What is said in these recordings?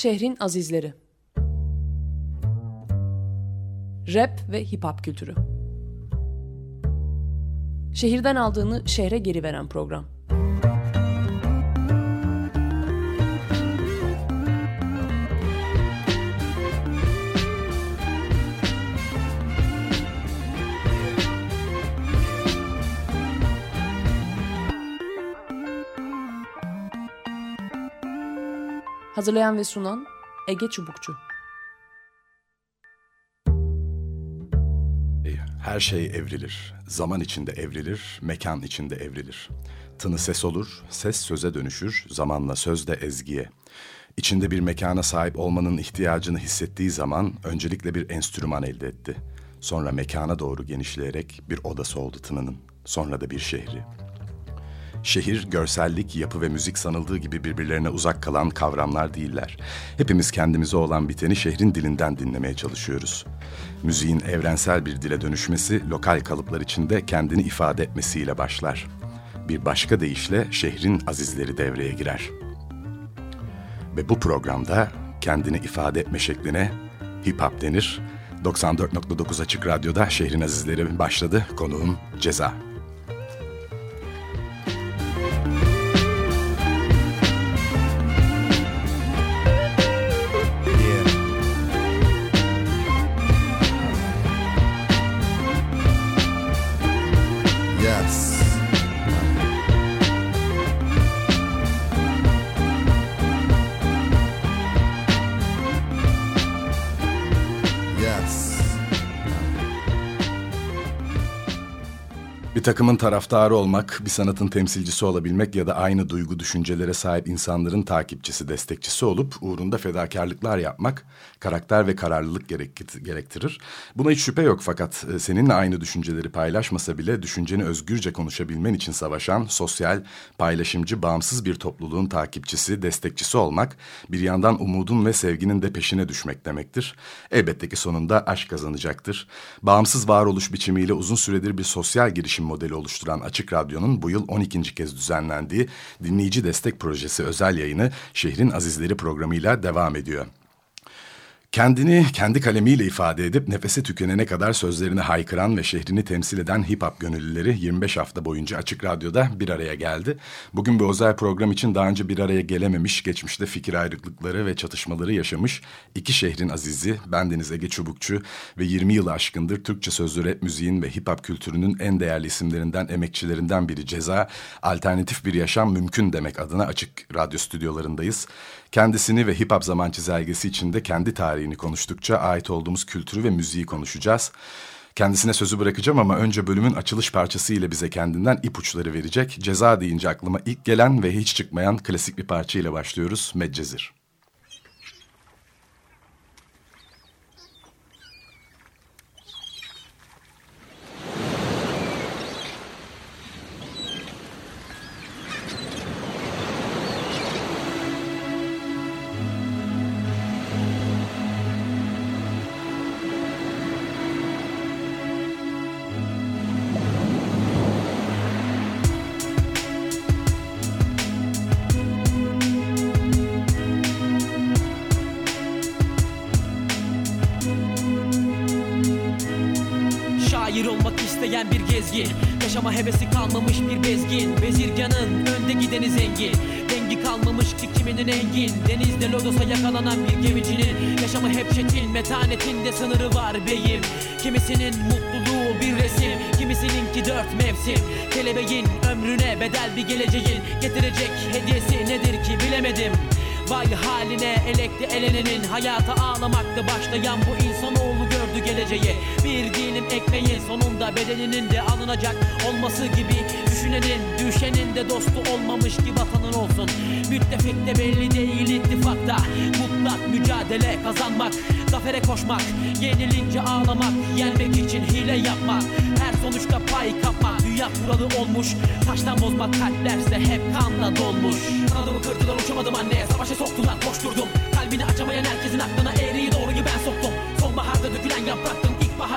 Şehrin azizleri. Rap ve hip hop kültürü. Şehirden aldığını şehre geri veren program. Hazırlayan ve sunan Ege Çubukçu. Her şey evrilir. Zaman içinde evrilir, mekan içinde evrilir. Tını ses olur, ses söze dönüşür, zamanla söz de ezgiye. İçinde bir mekana sahip olmanın ihtiyacını hissettiği zaman öncelikle bir enstrüman elde etti. Sonra mekana doğru genişleyerek bir odası oldu tınının. Sonra da bir şehri. Şehir, görsellik, yapı ve müzik sanıldığı gibi birbirlerine uzak kalan kavramlar değiller. Hepimiz kendimize olan biteni şehrin dilinden dinlemeye çalışıyoruz. Müziğin evrensel bir dile dönüşmesi, lokal kalıplar içinde kendini ifade etmesiyle başlar. Bir başka deyişle şehrin azizleri devreye girer. Ve bu programda kendini ifade etme şekline hip hop denir. 94.9 Açık Radyo'da Şehrin Azizleri başladı. Konuğum Ceza. Takımın taraftarı olmak, bir sanatın temsilcisi olabilmek ya da aynı duygu düşüncelere sahip insanların takipçisi, destekçisi olup uğrunda fedakarlıklar yapmak karakter ve kararlılık gerektirir. Buna hiç şüphe yok fakat e, seninle aynı düşünceleri paylaşmasa bile düşünceni özgürce konuşabilmen için savaşan sosyal, paylaşımcı, bağımsız bir topluluğun takipçisi, destekçisi olmak bir yandan umudun ve sevginin de peşine düşmek demektir. Elbette ki sonunda aşk kazanacaktır. Bağımsız varoluş biçimiyle uzun süredir bir sosyal girişim modeli oluşturan Açık Radyo'nun bu yıl 12. kez düzenlendiği dinleyici destek projesi özel yayını Şehrin Azizleri programıyla devam ediyor. Kendini kendi kalemiyle ifade edip nefesi tükenene kadar sözlerini haykıran ve şehrini temsil eden hip hop gönüllüleri 25 hafta boyunca Açık Radyo'da bir araya geldi. Bugün bu özel program için daha önce bir araya gelememiş, geçmişte fikir ayrılıkları ve çatışmaları yaşamış iki şehrin azizi, bendeniz Ege Çubukçu ve 20 yılı aşkındır Türkçe sözlü rap müziğin ve hip hop kültürünün en değerli isimlerinden, emekçilerinden biri Ceza, alternatif bir yaşam mümkün demek adına Açık Radyo stüdyolarındayız. Kendisini ve hip hop zaman çizelgesi içinde kendi tarihini konuştukça ait olduğumuz kültürü ve müziği konuşacağız. Kendisine sözü bırakacağım ama önce bölümün açılış parçası ile bize kendinden ipuçları verecek. Ceza deyince aklıma ilk gelen ve hiç çıkmayan klasik bir parça ile başlıyoruz. Medcezir.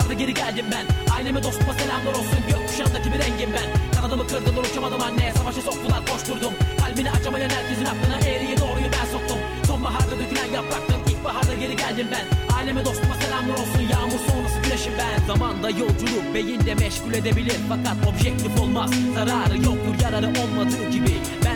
İlkbaharda geri geldim ben. Aileme dostuma selamlar olsun. Gökkuşağındaki bir rengim ben. Kanadımı kırdılar uçamadım anne. Savaşa soktular koşturdum. Kalbini açamayan herkesin aklına eğriyi doğruyu ben soktum. Sonbaharda dökülen yapraktım İlkbaharda geri geldim ben. Aileme dostuma selamlar olsun. Yağmur sonrası güneşim ben. Zamanda yolculuk beyinde meşgul edebilir. Fakat objektif olmaz. Zararı yoktur yararı olmadığı gibi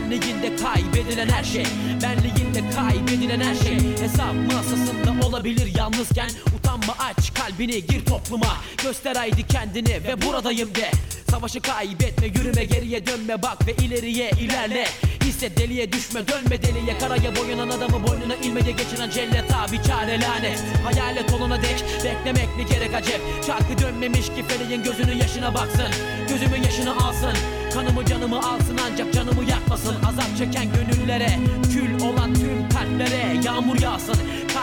Benliğinde kaybedilen her şey. Benliğinde kaybedilen her şey. Hesap masasında olabilir yalnızken. Utanma aç kalbini gir topluma. Göster haydi kendini ve buradayım de. Savaşı kaybetme yürüme geriye dönme. Bak ve ileriye ilerle Hisset deliye düşme dönme deliye. Karaya boyanan adamı boynuna ilmece geçiren cellet abi çare lanet. Hayalet olana dek beklemek mi gerek acep. Çarkı dönmemiş ki feleğin gözünün yaşına baksın. Gözümün yaşını alsın. Kanımı canımı alsın ancak canımı yakmasın. Azap çeken gönüllere Kül olan tüm kalplere Yağmur yağsın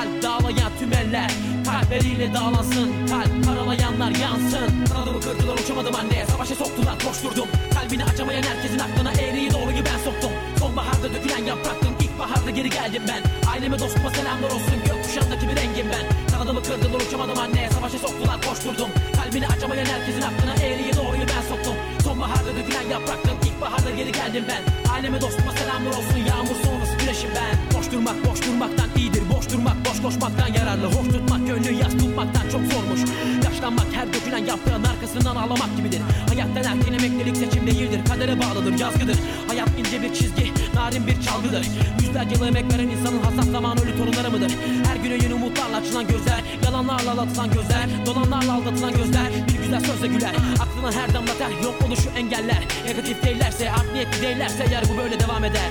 Kalp dağlayan tüm eller Kalpleriyle dağlansın. Kalp karalayanlar yansın. Kanadımı kırdılar uçamadım anne Savaşa soktular koşturdum. Kalbini açamayan herkesin aklına eğriyi doğruyu ben soktum. Sonbaharda dökülen yapraktım İlkbaharda geri geldim ben. Aileme dostuma selamlar olsun Gökkuşağındaki bir rengim ben. Kanadımı kırdılar uçamadım anne Savaşa soktular koşturdum. Kalbini açamayan herkesin aklına eğriyi doğruyu ben soktum. Sonbaharda dökülen yapraktım İlkbaharda geri geldim ben. Aileme dostuma selamlar olsun Yağmur sonrası güneşim ben. Boş durmak boş durmaktan iyidir Boş durmak boş koşmaktan yararlı. Hoş tutmak gönlü yaz tutmaktan çok zormuş. Yaşlanmak her dökülen yaprağın arkasından ağlamak gibidir. Hayattan erken emeklilik seçim değildir. Kadere bağlıdır yazgıdır. Hayat ince bir çizgi narin bir çalgıdır. Yüzlerce yıl emek veren insanın hasat zamanı ölü torunları mıdır? Her güne yeni umutlarla açılan gözler Yalanlarla aldatılan gözler Dolanlarla aldatılan gözler Bir güzel sözle güler. Aklına her damla ter yok oluşu engeller. Negatif değillerse art niyetli değillerse eğer bu böyle devam eder.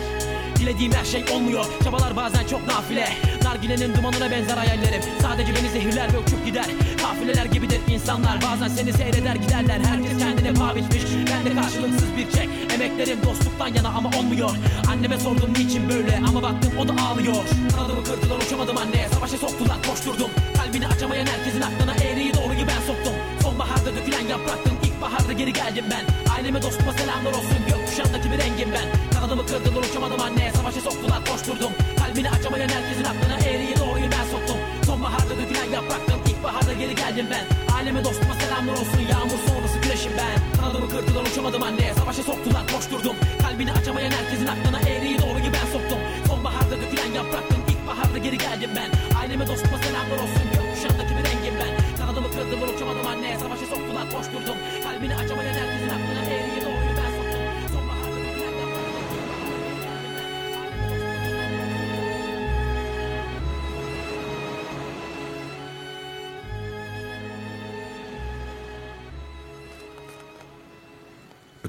Dilediğim her şey olmuyor. Çabalar bazen çok nafile Nargilenin dumanına benzer hayallerim. Sadece beni zehirler ve uçup gider. Kafileler gibidir insanlar. Bazen seni seyreder giderler. Herkes kendine paha biçmiş. Ben de karşılıksız bir çek. Emeklerim dostluktan yana ama olmuyor. Anneme sordum niçin böyle? Ama baktım o da ağlıyor. Kanadımı kırdılar uçamadım anne. Savaşa soktular koşturdum. Kalbini açamayan herkesin aklına eğriyi doğruyu ben soktum. Sonbaharda dökülen yapraktım İlkbaharda geri geldim ben. Aileme dostuma selamlar olsun. Gökkuşağındaki bir rengim ben. Kanadımı kırdılar uçamadım anne. Savaşa soktular koşturdum Kalbini açamayan herkesin aklına eğriyi doğruyu ben soktum. Sonbaharda dökülen yapraktım İlkbaharda geri geldim ben. Aileme dostuma selamlar olsun Yağmur sonrası güneşim ben. Kanadımı kırdılar uçamadım anne Savaşa soktular koşturdum Kalbini açamayan herkesin aklına eğriyi doğruyu ben soktum. Sonbaharda dökülen yapraktım İlkbaharda geri geldim ben. Aileme dostuma selamlar olsun Gökkuşağındaki bir rengim ben. Kanadımı kırdılar uçamadım anne Savaşa soktular koşturdum Kalbini açamayan herkesin aklına eğriyi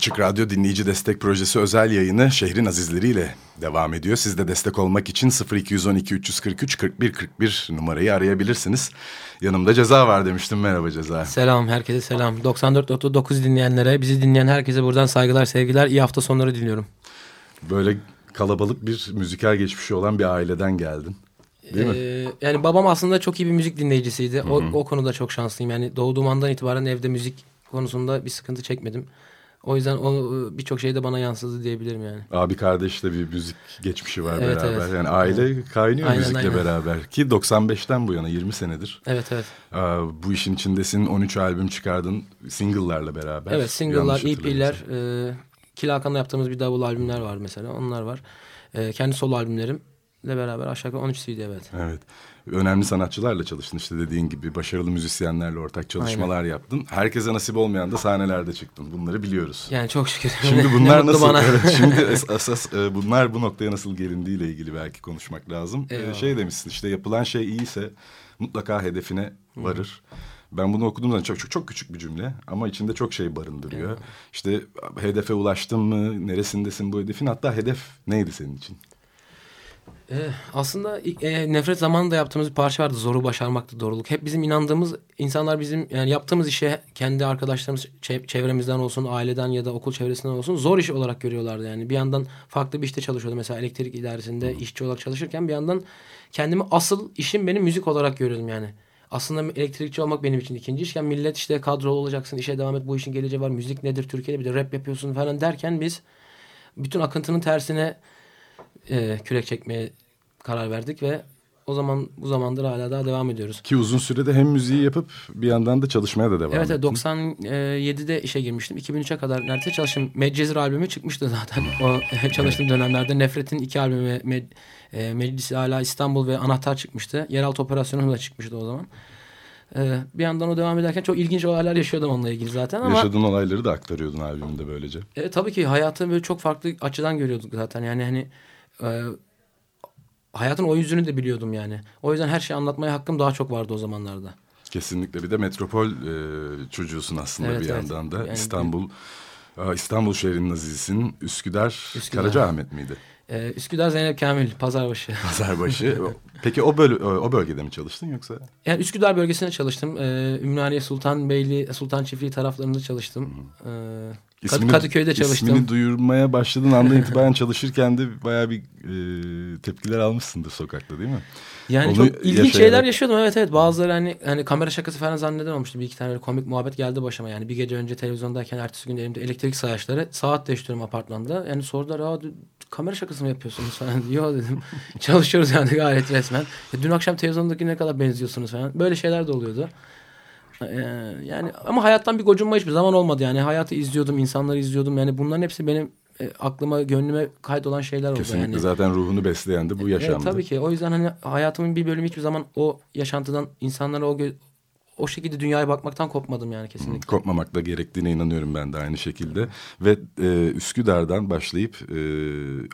Açık Radyo Dinleyici Destek Projesi özel yayını şehrin azizleriyle devam ediyor. Siz de destek olmak için 0212 343 41 41 numarayı arayabilirsiniz. Yanımda Ceza var demiştim. Merhaba Ceza. Selam herkese selam. 94.9 dinleyenlere, bizi dinleyen herkese buradan saygılar, sevgiler. İyi hafta sonları diliyorum. Böyle kalabalık bir müzikal geçmişi olan bir aileden geldin. Değil mi? Ee, yani babam aslında çok iyi bir müzik dinleyicisiydi. O, o konuda çok şanslıyım. Yani doğduğum andan itibaren evde müzik konusunda bir sıkıntı çekmedim. O yüzden o birçok şey de bana yansıdı diyebilirim yani. Abi kardeşle bir müzik geçmişi var Evet, beraber. evet. Yani aile kaynıyor Aynen, müzikle aynen. beraber. Ki 95'ten bu yana 20 senedir. Evet evet. Aa, bu işin içindesin 13 albüm çıkardın single'larla beraber. Evet single'lar, EP'ler, e, Kil Hakan'la yaptığımız bir davul albümler var mesela. Onlar var. E, kendi solo albümlerimle beraber aşağı yukarı 13 CD evet. Evet. Önemli sanatçılarla çalıştın işte dediğin gibi. Başarılı müzisyenlerle ortak çalışmalar yaptın. Herkese nasip olmayan da sahnelerde çıktın. Bunları biliyoruz. Yani çok şükür. Şimdi bunlar nasıl? bana. Evet, şimdi es- asas e, bunlar bu noktaya nasıl gelindiğiyle ilgili belki konuşmak lazım. E, Eyvallah. şey demişsin işte yapılan şey iyiyse mutlaka hedefine varır. Ben bunu okuduğum zaman çok çok çok küçük bir cümle ama içinde çok şey barındırıyor. İşte hedefe ulaştın mı? Neresindesin bu hedefin? Hatta hedef neydi senin için? Ee, aslında e, nefret zamanında yaptığımız bir parça vardı. Zoru başarmaktı doğruluk. Hep bizim inandığımız insanlar bizim yani yaptığımız işe kendi arkadaşlarımız çe- çevremizden olsun, aileden ya da okul çevresinden olsun zor iş olarak görüyorlardı yani. Bir yandan farklı bir işte çalışıyordum. Mesela elektrik idaresinde işçi olarak çalışırken bir yandan kendimi asıl işim benim müzik olarak görüyordum yani. Aslında elektrikçi olmak benim için ikinci işken millet işte kadrolu olacaksın, işe devam et, bu işin geleceği var, müzik nedir Türkiye'de bir de rap yapıyorsun falan derken biz bütün akıntının tersine e, kürek çekmeye karar verdik ve o zaman bu zamandır hala daha devam ediyoruz. Ki uzun sürede hem müziği yapıp bir yandan da çalışmaya da devam Evet, evet ettin. 97'de işe girmiştim. 2003'e kadar neredeyse çalıştım. Medcezir albümü çıkmıştı zaten o çalıştığım dönemlerde. Nefret'in iki albümü Med, e, Meclis Ala İstanbul ve Anahtar çıkmıştı. Yeraltı operasyonu da çıkmıştı o zaman. E, bir yandan o devam ederken çok ilginç olaylar yaşıyordum onunla ilgili zaten ama Yaşadığın olayları da aktarıyordun albümünde böylece. e, tabii ki hayatı böyle çok farklı açıdan görüyorduk zaten. Yani hani e, hayatın o yüzünü de biliyordum yani. O yüzden her şeyi anlatmaya hakkım daha çok vardı o zamanlarda. Kesinlikle bir de metropol e, çocuğusun aslında Evet, bir evet. yandan da. Yani İstanbul Aa, İstanbul şehrinin azizisin. Üsküdar, Üsküdar. Karacaahmet miydi? E, Üsküdar Zeynep Kamil Pazarbaşı. Pazarbaşı. Peki o böl o bölgede mi çalıştın yoksa? Yani Üsküdar bölgesinde çalıştım. Ee, Ümraniye Sultanbeyli, Sultan Çiftliği taraflarında çalıştım. Ee, İsmini- Kadıköy'de çalıştım. İsmini duyurmaya başladığın andan itibaren çalışırken de bayağı bir e, tepkiler almışsındır sokakta değil mi? Yani Onu çok ilginç yaşayarak- şeyler yaşıyordum. Evet evet. Bazıları hani hani kamera şakası falan zanneden olmuştu. Bir iki tane komik muhabbet geldi başıma. Yani bir gece önce televizyondayken ertesi gün elimde elektrik sayaçları saat değiştiriyorum apartmanda. Yani sordular Aa, kamera şakası mı yapıyorsunuz falan. Yok dedim. Çalışıyoruz yani gayet resmen. "Ya dün akşam televizyondaki ne kadar benziyorsunuz falan. Böyle şeyler de oluyordu. Ee, yani ama hayattan bir gocunma hiçbir zaman olmadı yani. Hayatı izliyordum, insanları izliyordum. Yani bunların hepsi benim e, aklıma, gönlüme kaydolan şeyler oldu. Kesinlikle yani. zaten ruhunu besleyen de bu yaşamdı. Evet, tabii ki. O yüzden hani hayatımın bir bölümü hiçbir zaman o yaşantıdan insanlara o o şekilde dünyaya bakmaktan kopmadım yani kesinlikle. Kopmamakla gerektiğine inanıyorum ben de aynı şekilde. Ve e, Üsküdar'dan başlayıp e,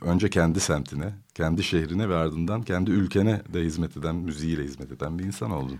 önce kendi semtine, kendi şehrine ve ardından kendi ülkene de hizmet eden, müziğiyle hizmet eden bir insan oldun.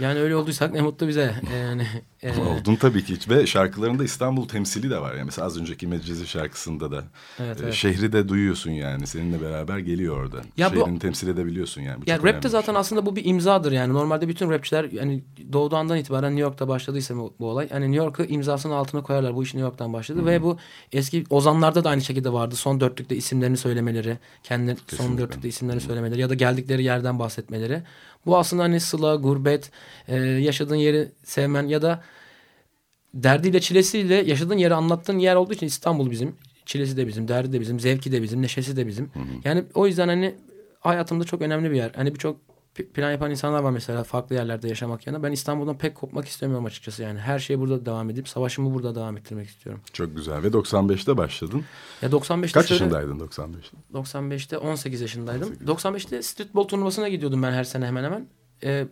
Yani öyle olduysak ne mutlu bize. Yani e, Oldun tabii ki. Ve şarkılarında İstanbul temsili de var. Yani mesela az önceki Medcezir şarkısında da. Evet, e, evet. Şehri de duyuyorsun yani. Seninle beraber geliyor orada. Ya bu- Şehrini temsil edebiliyorsun yani. Bu ya rapte bir zaten şey. aslında bu bir imzadır yani. Normalde bütün rapçiler yani doğduğu andan itibaren New York'ta başladıysa bu, bu olay. Yani New York'ı imzasının altına koyarlar. Bu iş New York'tan başladı ve bu eski ozanlarda da aynı şekilde vardı. Son dörtlükte isimlerini söylemeleri, kendi son Kesinlikle. dörtlükte isimlerini söylemeleri ya da geldikleri yerden bahsetmeleri. Bu aslında hani sıla, gurbet, e, yaşadığın yeri sevmen ya da derdiyle çilesiyle yaşadığın yeri anlattığın yer olduğu için İstanbul bizim. Çilesi de bizim, derdi de bizim, zevki de bizim, neşesi de bizim. Yani o yüzden hani hayatımda çok önemli bir yer. Hani birçok plan yapan insanlar var mesela farklı yerlerde yaşamak yana. Ben İstanbul'dan pek kopmak istemiyorum açıkçası yani. Her şey burada devam edip savaşımı burada devam ettirmek istiyorum. Çok güzel. Ve 95'te başladın. Ya 95'te Kaç şöyle- yaşındaydın 95'te? 95'te 18 yaşındaydım. 95'te streetball turnuvasına gidiyordum ben her sene hemen hemen. Ee,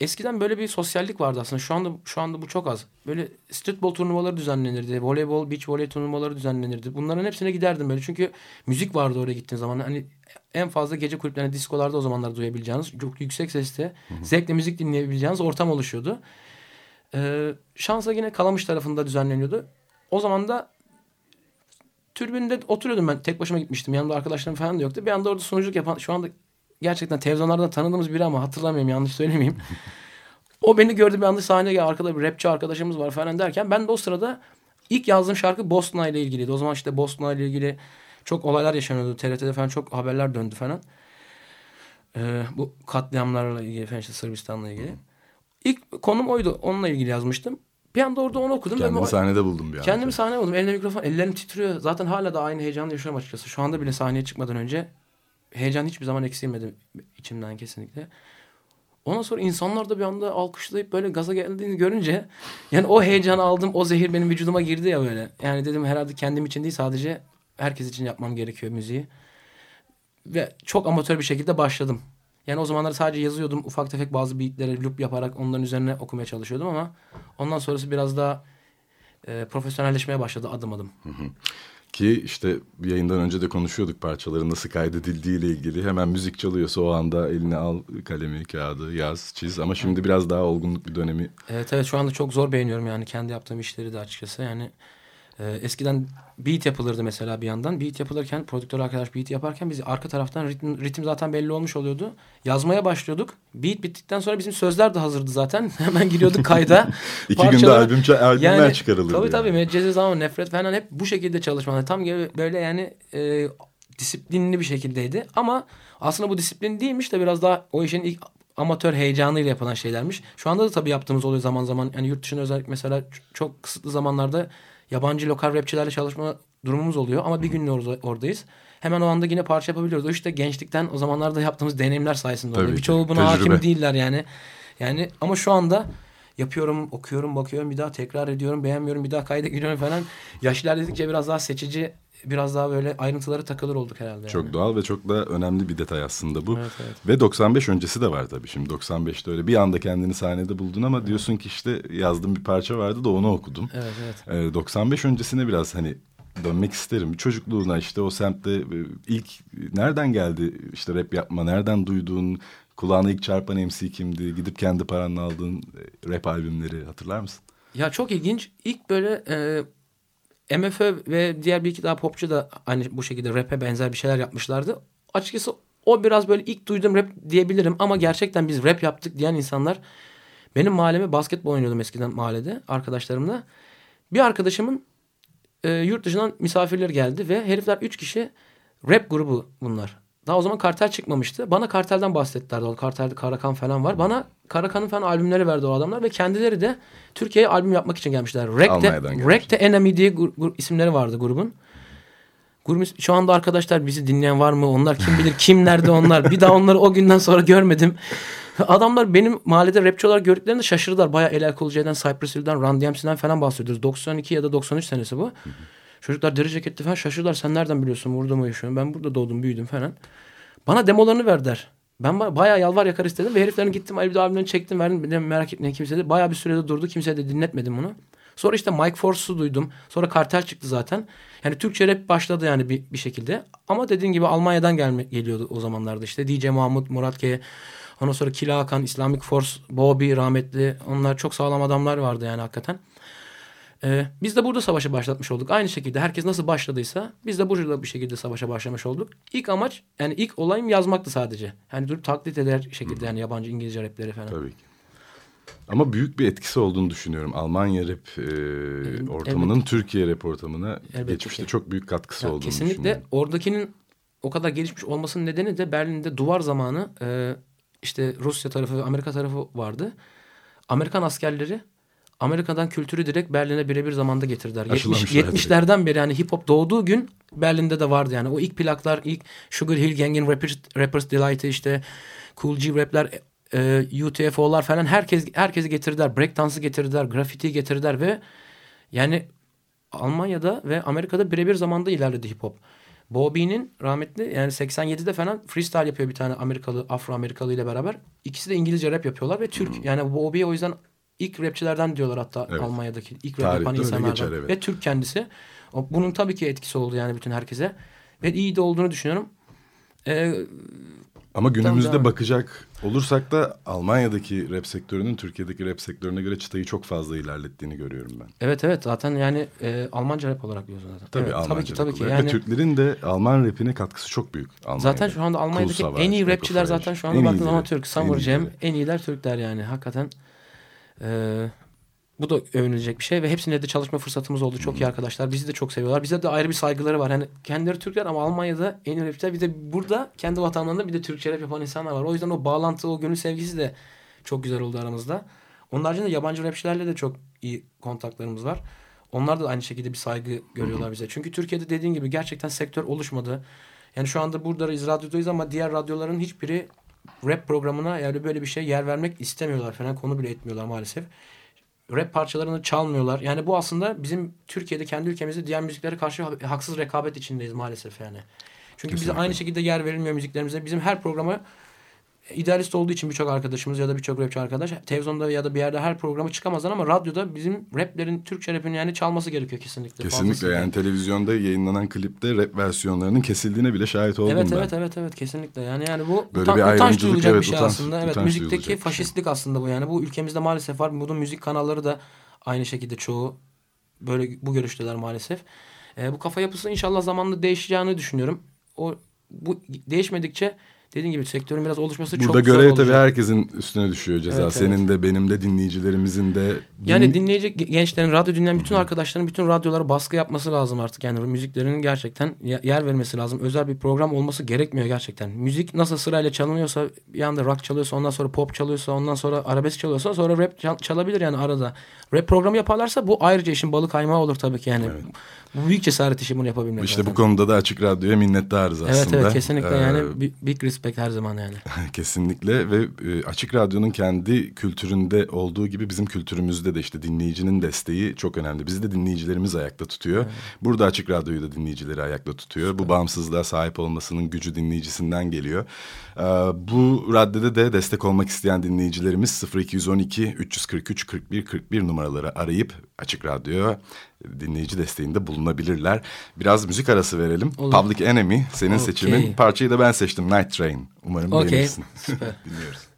eskiden böyle bir sosyallik vardı aslında. Şu anda şu anda bu çok az. Böyle streetball turnuvaları düzenlenirdi. Voleybol, beach volley turnuvaları düzenlenirdi. Bunların hepsine giderdim böyle. Çünkü müzik vardı oraya gittiğin zaman. Hani en fazla gece kulüplerinde, diskolarda o zamanlar duyabileceğiniz çok yüksek sesle zevkle müzik dinleyebileceğiniz ortam oluşuyordu. Ee, şansa yine Kalamış tarafında düzenleniyordu. O zaman da türbünde oturuyordum ben. Tek başıma gitmiştim. Yanımda arkadaşlarım falan da yoktu. Bir anda orada sunuculuk yapan şu anda gerçekten televizyonlarda tanıdığımız biri ama hatırlamıyorum yanlış söylemeyeyim. o beni gördü bir anda sahneye gel arkada bir rapçi arkadaşımız var falan derken ben de o sırada ilk yazdığım şarkı Bosna ile ilgiliydi. O zaman işte Bosna ile ilgili çok olaylar yaşanıyordu. TRT'de falan çok haberler döndü falan. Ee, bu katliamlarla ilgili falan işte Sırbistan'la ilgili. İlk konum oydu. Onunla ilgili yazmıştım. Bir anda orada onu okudum. ve Kendini bu- sahnede buldum bir anda. Kendimi sahneye buldum. Elimde mikrofon, ellerim titriyor. Zaten hala da aynı heyecanla yaşıyorum açıkçası. Şu anda bile sahneye çıkmadan önce heyecan hiçbir zaman eksilmedi içimden kesinlikle. Ondan sonra insanlar da bir anda alkışlayıp böyle gaza geldiğini görünce yani o heyecanı aldım. O zehir benim vücuduma girdi ya böyle. Yani dedim herhalde kendim için değil sadece herkes için yapmam gerekiyor müziği. Ve çok amatör bir şekilde başladım. Yani o zamanlar sadece yazıyordum. Ufak tefek bazı beatleri loop yaparak onların üzerine okumaya çalışıyordum ama ondan sonrası biraz daha e, profesyonelleşmeye başladı adım adım. Ki işte yayından önce de konuşuyorduk parçaların nasıl kaydedildiği ile ilgili. Hemen müzik çalıyorsa o anda eline al kalemi, kağıdı, yaz, çiz. Ama şimdi biraz daha olgunluk bir dönemi. Evet evet şu anda çok zor beğeniyorum yani kendi yaptığım işleri de açıkçası. Yani e, eskiden beat yapılırdı mesela bir yandan. Beat yapılırken prodüktör arkadaş beat yaparken biz arka taraftan ritim, ritim zaten belli olmuş oluyordu. Yazmaya başlıyorduk. Beat bittikten sonra bizim sözler de hazırdı zaten. Hemen giriyorduk kayda. İki günde Parçaları- albüm, ça- albümler çıkarılırdı. Tabii yani. tabii. Medcezir zaman nefret falan hep bu şekilde çalışmalar. Tam gibi böyle yani e, disiplinli bir şekildeydi. Ama aslında bu disiplin değilmiş de biraz daha o işin ilk amatör heyecanıyla yapılan şeylermiş. Şu anda da tabii yaptığımız oluyor zaman zaman. Yani yurt dışında özellikle mesela çok kısıtlı zamanlarda yabancı lokal rapçilerle çalışma durumumuz oluyor ama bir günle orada, oradayız. Hemen o anda yine parça yapabiliyoruz. O işte gençlikten o zamanlarda yaptığımız deneyimler sayesinde oluyor. Birçoğu buna Tecrübe. hakim değiller yani. Yani ama şu anda yapıyorum, okuyorum, bakıyorum, bir daha tekrar ediyorum, beğenmiyorum, bir daha kayda giriyorum falan. Yaş ilerledikçe biraz daha seçici, biraz daha böyle ayrıntıları takılır olduk herhalde. Yani. Çok doğal ve çok da önemli bir detay aslında bu. Evet, evet. Ve 95 öncesi de var tabii. Şimdi 95'te öyle bir anda kendini sahnede buldun ama diyorsun ki işte yazdığım bir parça vardı da onu okudum. Evet, evet. Ee, 95 öncesine biraz hani dönmek isterim. Çocukluğuna işte o semtte e, ilk nereden geldi işte rap yapma, nereden duyduğun, kulağına ilk çarpan MC kimdi, gidip kendi paranla aldığın e, rap albümleri hatırlar mısın? Ya çok ilginç. İlk böyle e, MFÖ ve diğer bir iki daha popçu da aynı bu şekilde rap'e benzer bir şeyler yapmışlardı. Açıkçası o biraz böyle ilk duyduğum rap diyebilirim ama gerçekten biz rap yaptık diyen insanlar benim mahalleme basketbol oynuyordum eskiden mahallede arkadaşlarımla. Bir arkadaşımın e, yurt dışından misafirler geldi ve herifler üç kişi rap grubu bunlar. Daha o zaman kartel çıkmamıştı. Bana kartelden bahsettiler. O kartelde Karakan falan var. Bana Karakan'ın falan albümleri verdi o adamlar ve kendileri de Türkiye'ye albüm yapmak için gelmişler. Rack de Enemy diye gur- gur- isimleri vardı grubun. İs- şu anda arkadaşlar bizi dinleyen var mı? Onlar kim bilir kim nerede onlar? Bir daha onları o günden sonra görmedim. Adamlar benim mahallede rapçi olarak gördüklerinde şaşırdılar. Bayağı El Cool Cypress Hill'den, Run DMC'den falan bahsediyoruz. 92 ya da 93 senesi bu. Çocuklar deri ceketli falan şaşırdılar. Sen nereden biliyorsun? Burada mı yaşıyorsun? Ben burada doğdum, büyüdüm falan. Bana demolarını verdiler. Ben ba- bayağı yalvar yakar istedim ve heriflerin gittim Ali albümlerini çektim verdim. Dedim, merak etmeyin kimse de. Bayağı bir sürede durdu. Kimseye de dinletmedim bunu. Sonra işte Mike Force'u duydum. Sonra Kartel çıktı zaten. Yani Türkçe rap başladı yani bir, bir şekilde. Ama dediğin gibi Almanya'dan gelme, geliyordu o zamanlarda işte. DJ Mahmut, Murat K. Ondan sonra Kila Hakan, Islamic Force, Bobby rahmetli. Onlar çok sağlam adamlar vardı yani hakikaten. Ee, biz de burada savaşı başlatmış olduk. Aynı şekilde herkes nasıl başladıysa biz de burada bir şekilde savaşa başlamış olduk. İlk amaç yani ilk olayım yazmaktı sadece. Yani durup taklit eder şekilde yani yabancı İngilizce rapleri falan. Tabii ki. Ama büyük bir etkisi olduğunu düşünüyorum. Almanya rap e, ortamının Türkiye rap ortamına Elbette geçmişte ki. çok büyük katkısı Ya olduğunu kesinlikle düşünüyorum. oradakinin o kadar gelişmiş olmasının nedeni de Berlin'de duvar zamanı e, işte Rusya tarafı Amerika tarafı vardı. Amerikan askerleri Amerika'dan kültürü direkt Berlin'e birebir zamanda getirdiler. 70, Aşılamışlar 70'lerden beri yani hip hop doğduğu gün Berlin'de de vardı yani. O ilk plaklar ilk Sugar Hill Gang'in Rappers, Rappers Delight'ı işte Cool G rapler e, UTFO'lar falan herkes herkesi getirdiler. Breakdance'ı getirdiler, grafiti getirdiler ve yani Almanya'da ve Amerika'da birebir zamanda ilerledi hip hop. Bobby'nin rahmetli yani 87'de falan freestyle yapıyor bir tane Amerikalı, Afro Amerikalı ile beraber. İkisi de İngilizce rap yapıyorlar ve Türk. Yani Bobby o yüzden ilk rapçilerden diyorlar hatta Evet. Almanya'daki ilk rap yapan insanlardan. geçer, evet. Ve Türk kendisi. Bunun tabii ki etkisi oldu yani bütün herkese. Ve iyi de olduğunu düşünüyorum. Ee, Ama günümüzde devam. bakacak olursak da Almanya'daki rap sektörünün Türkiye'deki rap sektörüne göre çıtayı çok fazla ilerlettiğini görüyorum ben. evet evet zaten yani e, Almanca rap olarak diyorsun zaten. Tabii Evet, Almanca tabii ki tabii ki. Yani Ve Türklerin de Alman rapine katkısı çok büyük. Almanya'da. Zaten şu anda Almanya'daki Cool en iyi rapçiler zaten şu anda En baktığın zaman. Türk. Jam iyileri. en iyiler Türkler yani hakikaten. Ee, bu da övünülecek bir şey ve hepsinde de çalışma fırsatımız oldu. Çok iyi arkadaşlar. Bizi de çok seviyorlar. Bize de ayrı bir saygıları var. Yani kendileri Türkler ama Almanya'da en rapçiler. Bir de burada kendi vatanlarında bir de Türkçe rap yapan insanlar var. O yüzden o bağlantı, o gönül sevgisi de çok güzel oldu aramızda. Onun haricinde yabancı rapçilerle de çok iyi kontaklarımız var. Onlar da aynı şekilde bir saygı görüyorlar bize. Çünkü Türkiye'de dediğin gibi gerçekten sektör oluşmadı. Yani şu anda buradayız, radyodayız ama diğer radyoların hiçbiri rap programına yani böyle bir şey yer vermek istemiyorlar falan. Konu bile etmiyorlar maalesef. Rap parçalarını çalmıyorlar. Yani bu aslında bizim Türkiye'de kendi ülkemizde diğer müziklere karşı ha- haksız rekabet içindeyiz maalesef yani. Çünkü bize Kesinlikle. aynı şekilde yer verilmiyor müziklerimize. Bizim her programa idealist olduğu için birçok arkadaşımız ya da birçok rapçi arkadaş televizyonda ya da bir yerde her programı çıkamazlar ama radyoda bizim raplerin Türkçe rapin yani çalması gerekiyor kesinlikle. Kesinlikle fazlasıyla. yani televizyonda yayınlanan klipte rap versiyonlarının kesildiğine bile şahit oldum Evet ben. evet evet evet kesinlikle. Yani yani bu Böyle utan, bir utanç duyulacak evet, bir şey utanç- aslında. Evet utanç müzikteki şey. faşistlik aslında bu yani. Bu ülkemizde maalesef var. Bunun müzik kanalları da aynı şekilde çoğu böyle bu görüşteler maalesef. Ee, bu kafa yapısı inşallah zamanla değişeceğini düşünüyorum. O bu değişmedikçe dediğim gibi sektörün biraz oluşması Burada çok zor Burada görev tabii herkesin üstüne düşüyor ceza. Evet, Senin evet. de benim de dinleyicilerimizin de. Din... Yani dinleyecek gençlerin, radyo dinleyen bütün arkadaşların bütün radyolara baskı yapması lazım artık. Yani müziklerinin gerçekten yer vermesi lazım. Özel bir program olması gerekmiyor gerçekten. Müzik nasıl sırayla çalınıyorsa bir anda rock çalıyorsa ondan sonra pop çalıyorsa ondan sonra arabesk çalıyorsa sonra rap çal çalabilir yani arada. Rap programı yaparlarsa bu ayrıca işin balık kaymağı olur tabii ki yani. Evet. Bu büyük cesaret işi bunu yapabilmek. İşte zaten. bu konuda da Açık Radyo'ya minnettarız aslında. Evet evet kesinlikle ee, yani big respect her zaman yani. kesinlikle ve e, Açık Radyo'nun kendi kültüründe olduğu gibi bizim kültürümüzde de işte dinleyicinin desteği çok önemli. Bizi de dinleyicilerimiz ayakta tutuyor. Evet. Burada Açık Radyo'yu da dinleyicileri ayakta tutuyor. Süper. Bu bağımsızlığa sahip olmasının gücü dinleyicisinden geliyor. Ee, bu raddede de destek olmak isteyen dinleyicilerimiz 0212 343 41 41 numaraları arayıp Açık Radyo'ya dinleyici desteğinde bulunabilirler. Biraz müzik arası verelim. Olur. Public Enemy senin okay. seçimin. Parçayı da ben seçtim Night Train. Umarım okay. beğenirsin. Süper. Dinliyoruz.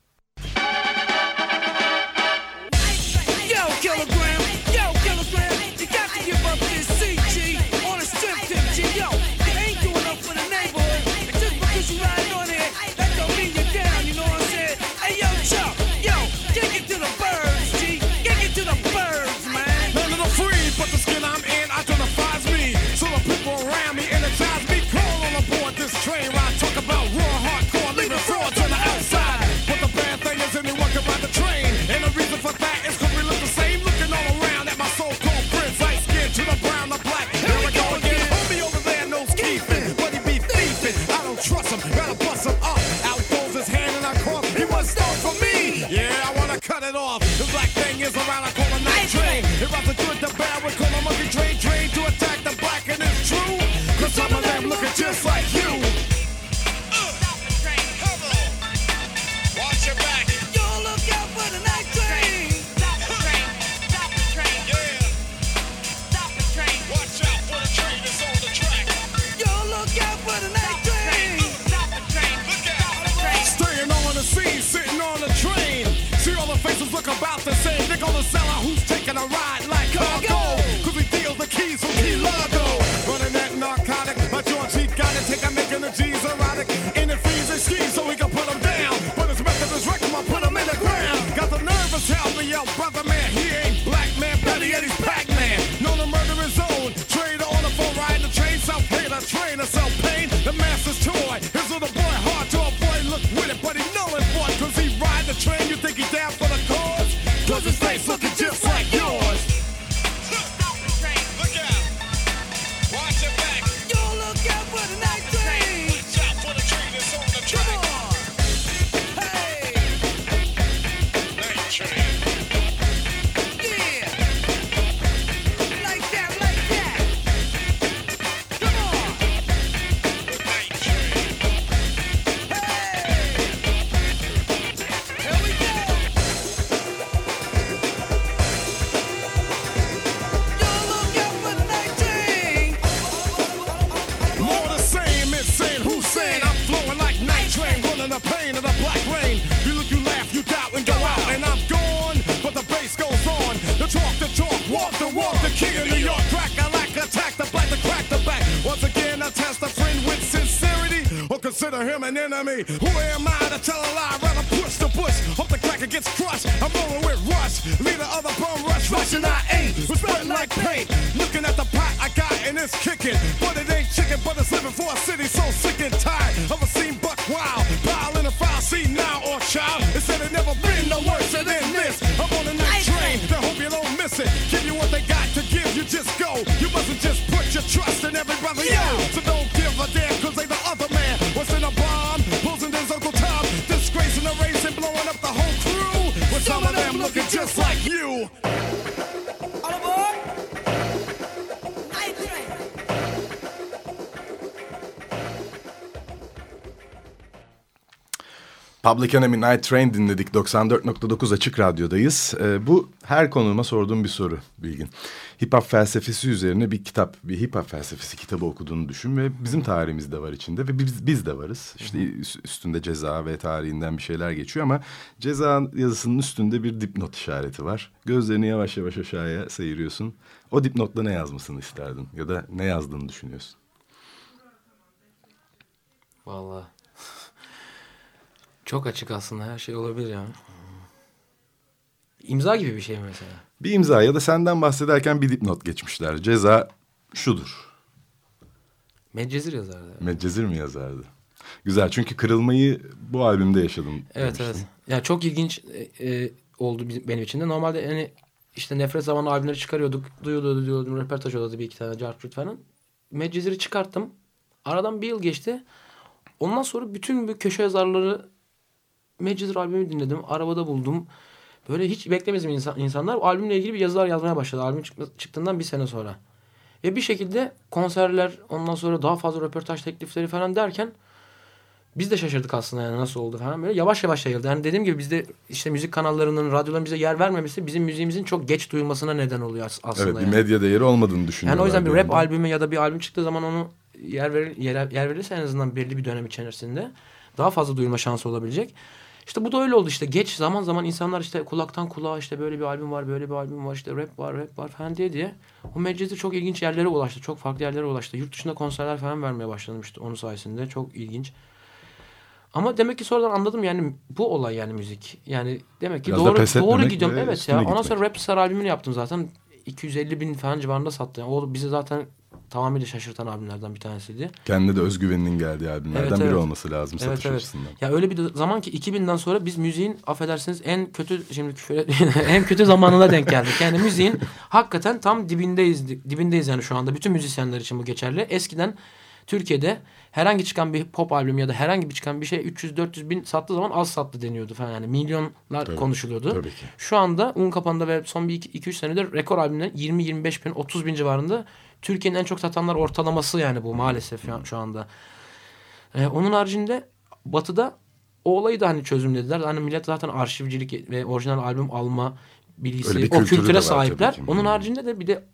talk about they're gonna sell out who's taking a ride. so sick and Public Enemy Night Train dinledik. 94.9 Açık Radyo'dayız. Ee, bu her konuğuma sorduğum bir soru Bilgin. Hip Hop felsefesi üzerine bir kitap, bir Hip Hop felsefesi kitabı okuduğunu düşün ve bizim tarihimiz de var içinde ve biz, biz de varız. İşte üstünde ceza ve tarihinden bir şeyler geçiyor ama ceza yazısının üstünde bir dipnot işareti var. Gözlerini yavaş yavaş aşağıya seyiriyorsun. O dipnotta ne yazmasını isterdin ya da ne yazdığını düşünüyorsun? Vallahi çok açık aslında her şey olabilir ya. İmza gibi bir şey mesela. Bir imza ya da senden bahsederken bir dipnot geçmişler. Ceza şudur. Medcezir yazardı. Medcezir mi yazardı? Güzel çünkü kırılmayı bu albümde yaşadım. Evet demiştin. evet. Ya çok ilginç e, e, oldu benim için de. Normalde hani işte nefret zamanı albümleri çıkarıyorduk. Duyuluyordu duyuyordum. Röportaj oluyordu bir iki tane. Cartürk falan. Medcezir'i çıkarttım. Aradan bir yıl geçti. Ondan sonra bütün bu köşe yazarları Medcezir albümü dinledim. Arabada buldum. Böyle hiç beklemedim insan, insanlar. Albümle ilgili bir yazılar yazmaya başladı. Albüm çıktı- çıktığından bir sene sonra. Ve bir şekilde konserler ondan sonra daha fazla röportaj teklifleri falan derken biz de şaşırdık aslında yani nasıl oldu falan böyle yavaş yavaş yayıldı. Yani dediğim gibi bizde işte müzik kanallarının, radyoların bize yer vermemesi bizim müziğimizin çok geç duyulmasına neden oluyor as- aslında. Evet bir yani. medya değeri olmadığını düşünüyorlar. Yani o yüzden bir rap albümü ya da bir albüm çıktığı zaman onu yer, verir, yer, yer verirse en azından belli bir dönem içerisinde daha fazla duyulma şansı olabilecek. İşte bu da öyle oldu işte geç zaman zaman insanlar işte kulaktan kulağa işte böyle bir albüm var böyle bir albüm var işte rap var rap var falan diye diye o Medcezir çok ilginç yerlere ulaştı. Çok farklı yerlere ulaştı. Yurt dışında konserler falan vermeye başladım işte onun sayesinde. Çok ilginç. Ama demek ki sonradan anladım yani bu olay yani müzik. Yani demek ki Biraz doğru doğru gidiyorum. ve Evet ya. Ondan gitmek. sonra Rap Star albümünü yaptım zaten. 250 bin falan civarında sattı. Yani o bizi zaten tamamıyla şaşırtan albümlerden bir tanesiydi. Kendine de özgüveninin geldiği albümlerden Evet, biri evet. olması lazım satış Evet evet. açısından. Ya öyle bir zaman ki 2000'den sonra biz müziğin affedersiniz en kötü şimdi küfür et- en kötü zamanına denk geldik. Yani müziğin hakikaten tam dibindeyiz dibindeyiz yani şu anda. Bütün müzisyenler için bu geçerli. Eskiden Türkiye'de herhangi çıkan bir pop albüm ya da herhangi bir çıkan bir şey 300-400 bin sattığı zaman az sattı deniyordu falan yani milyonlar Tabii, konuşuluyordu. tabii ki. Şu anda un kapanında ve son bir 2-3 senedir rekor albümler 20-25 bin 30 bin civarında. Türkiye'nin en çok satanlar ortalaması yani bu maalesef şu, an- şu anda. Ee, onun haricinde Batı'da o olayı da hani çözümlediler. Hani millet zaten arşivcilik ve orijinal albüm alma bilgisi, o kültüre sahipler. Onun haricinde de bir de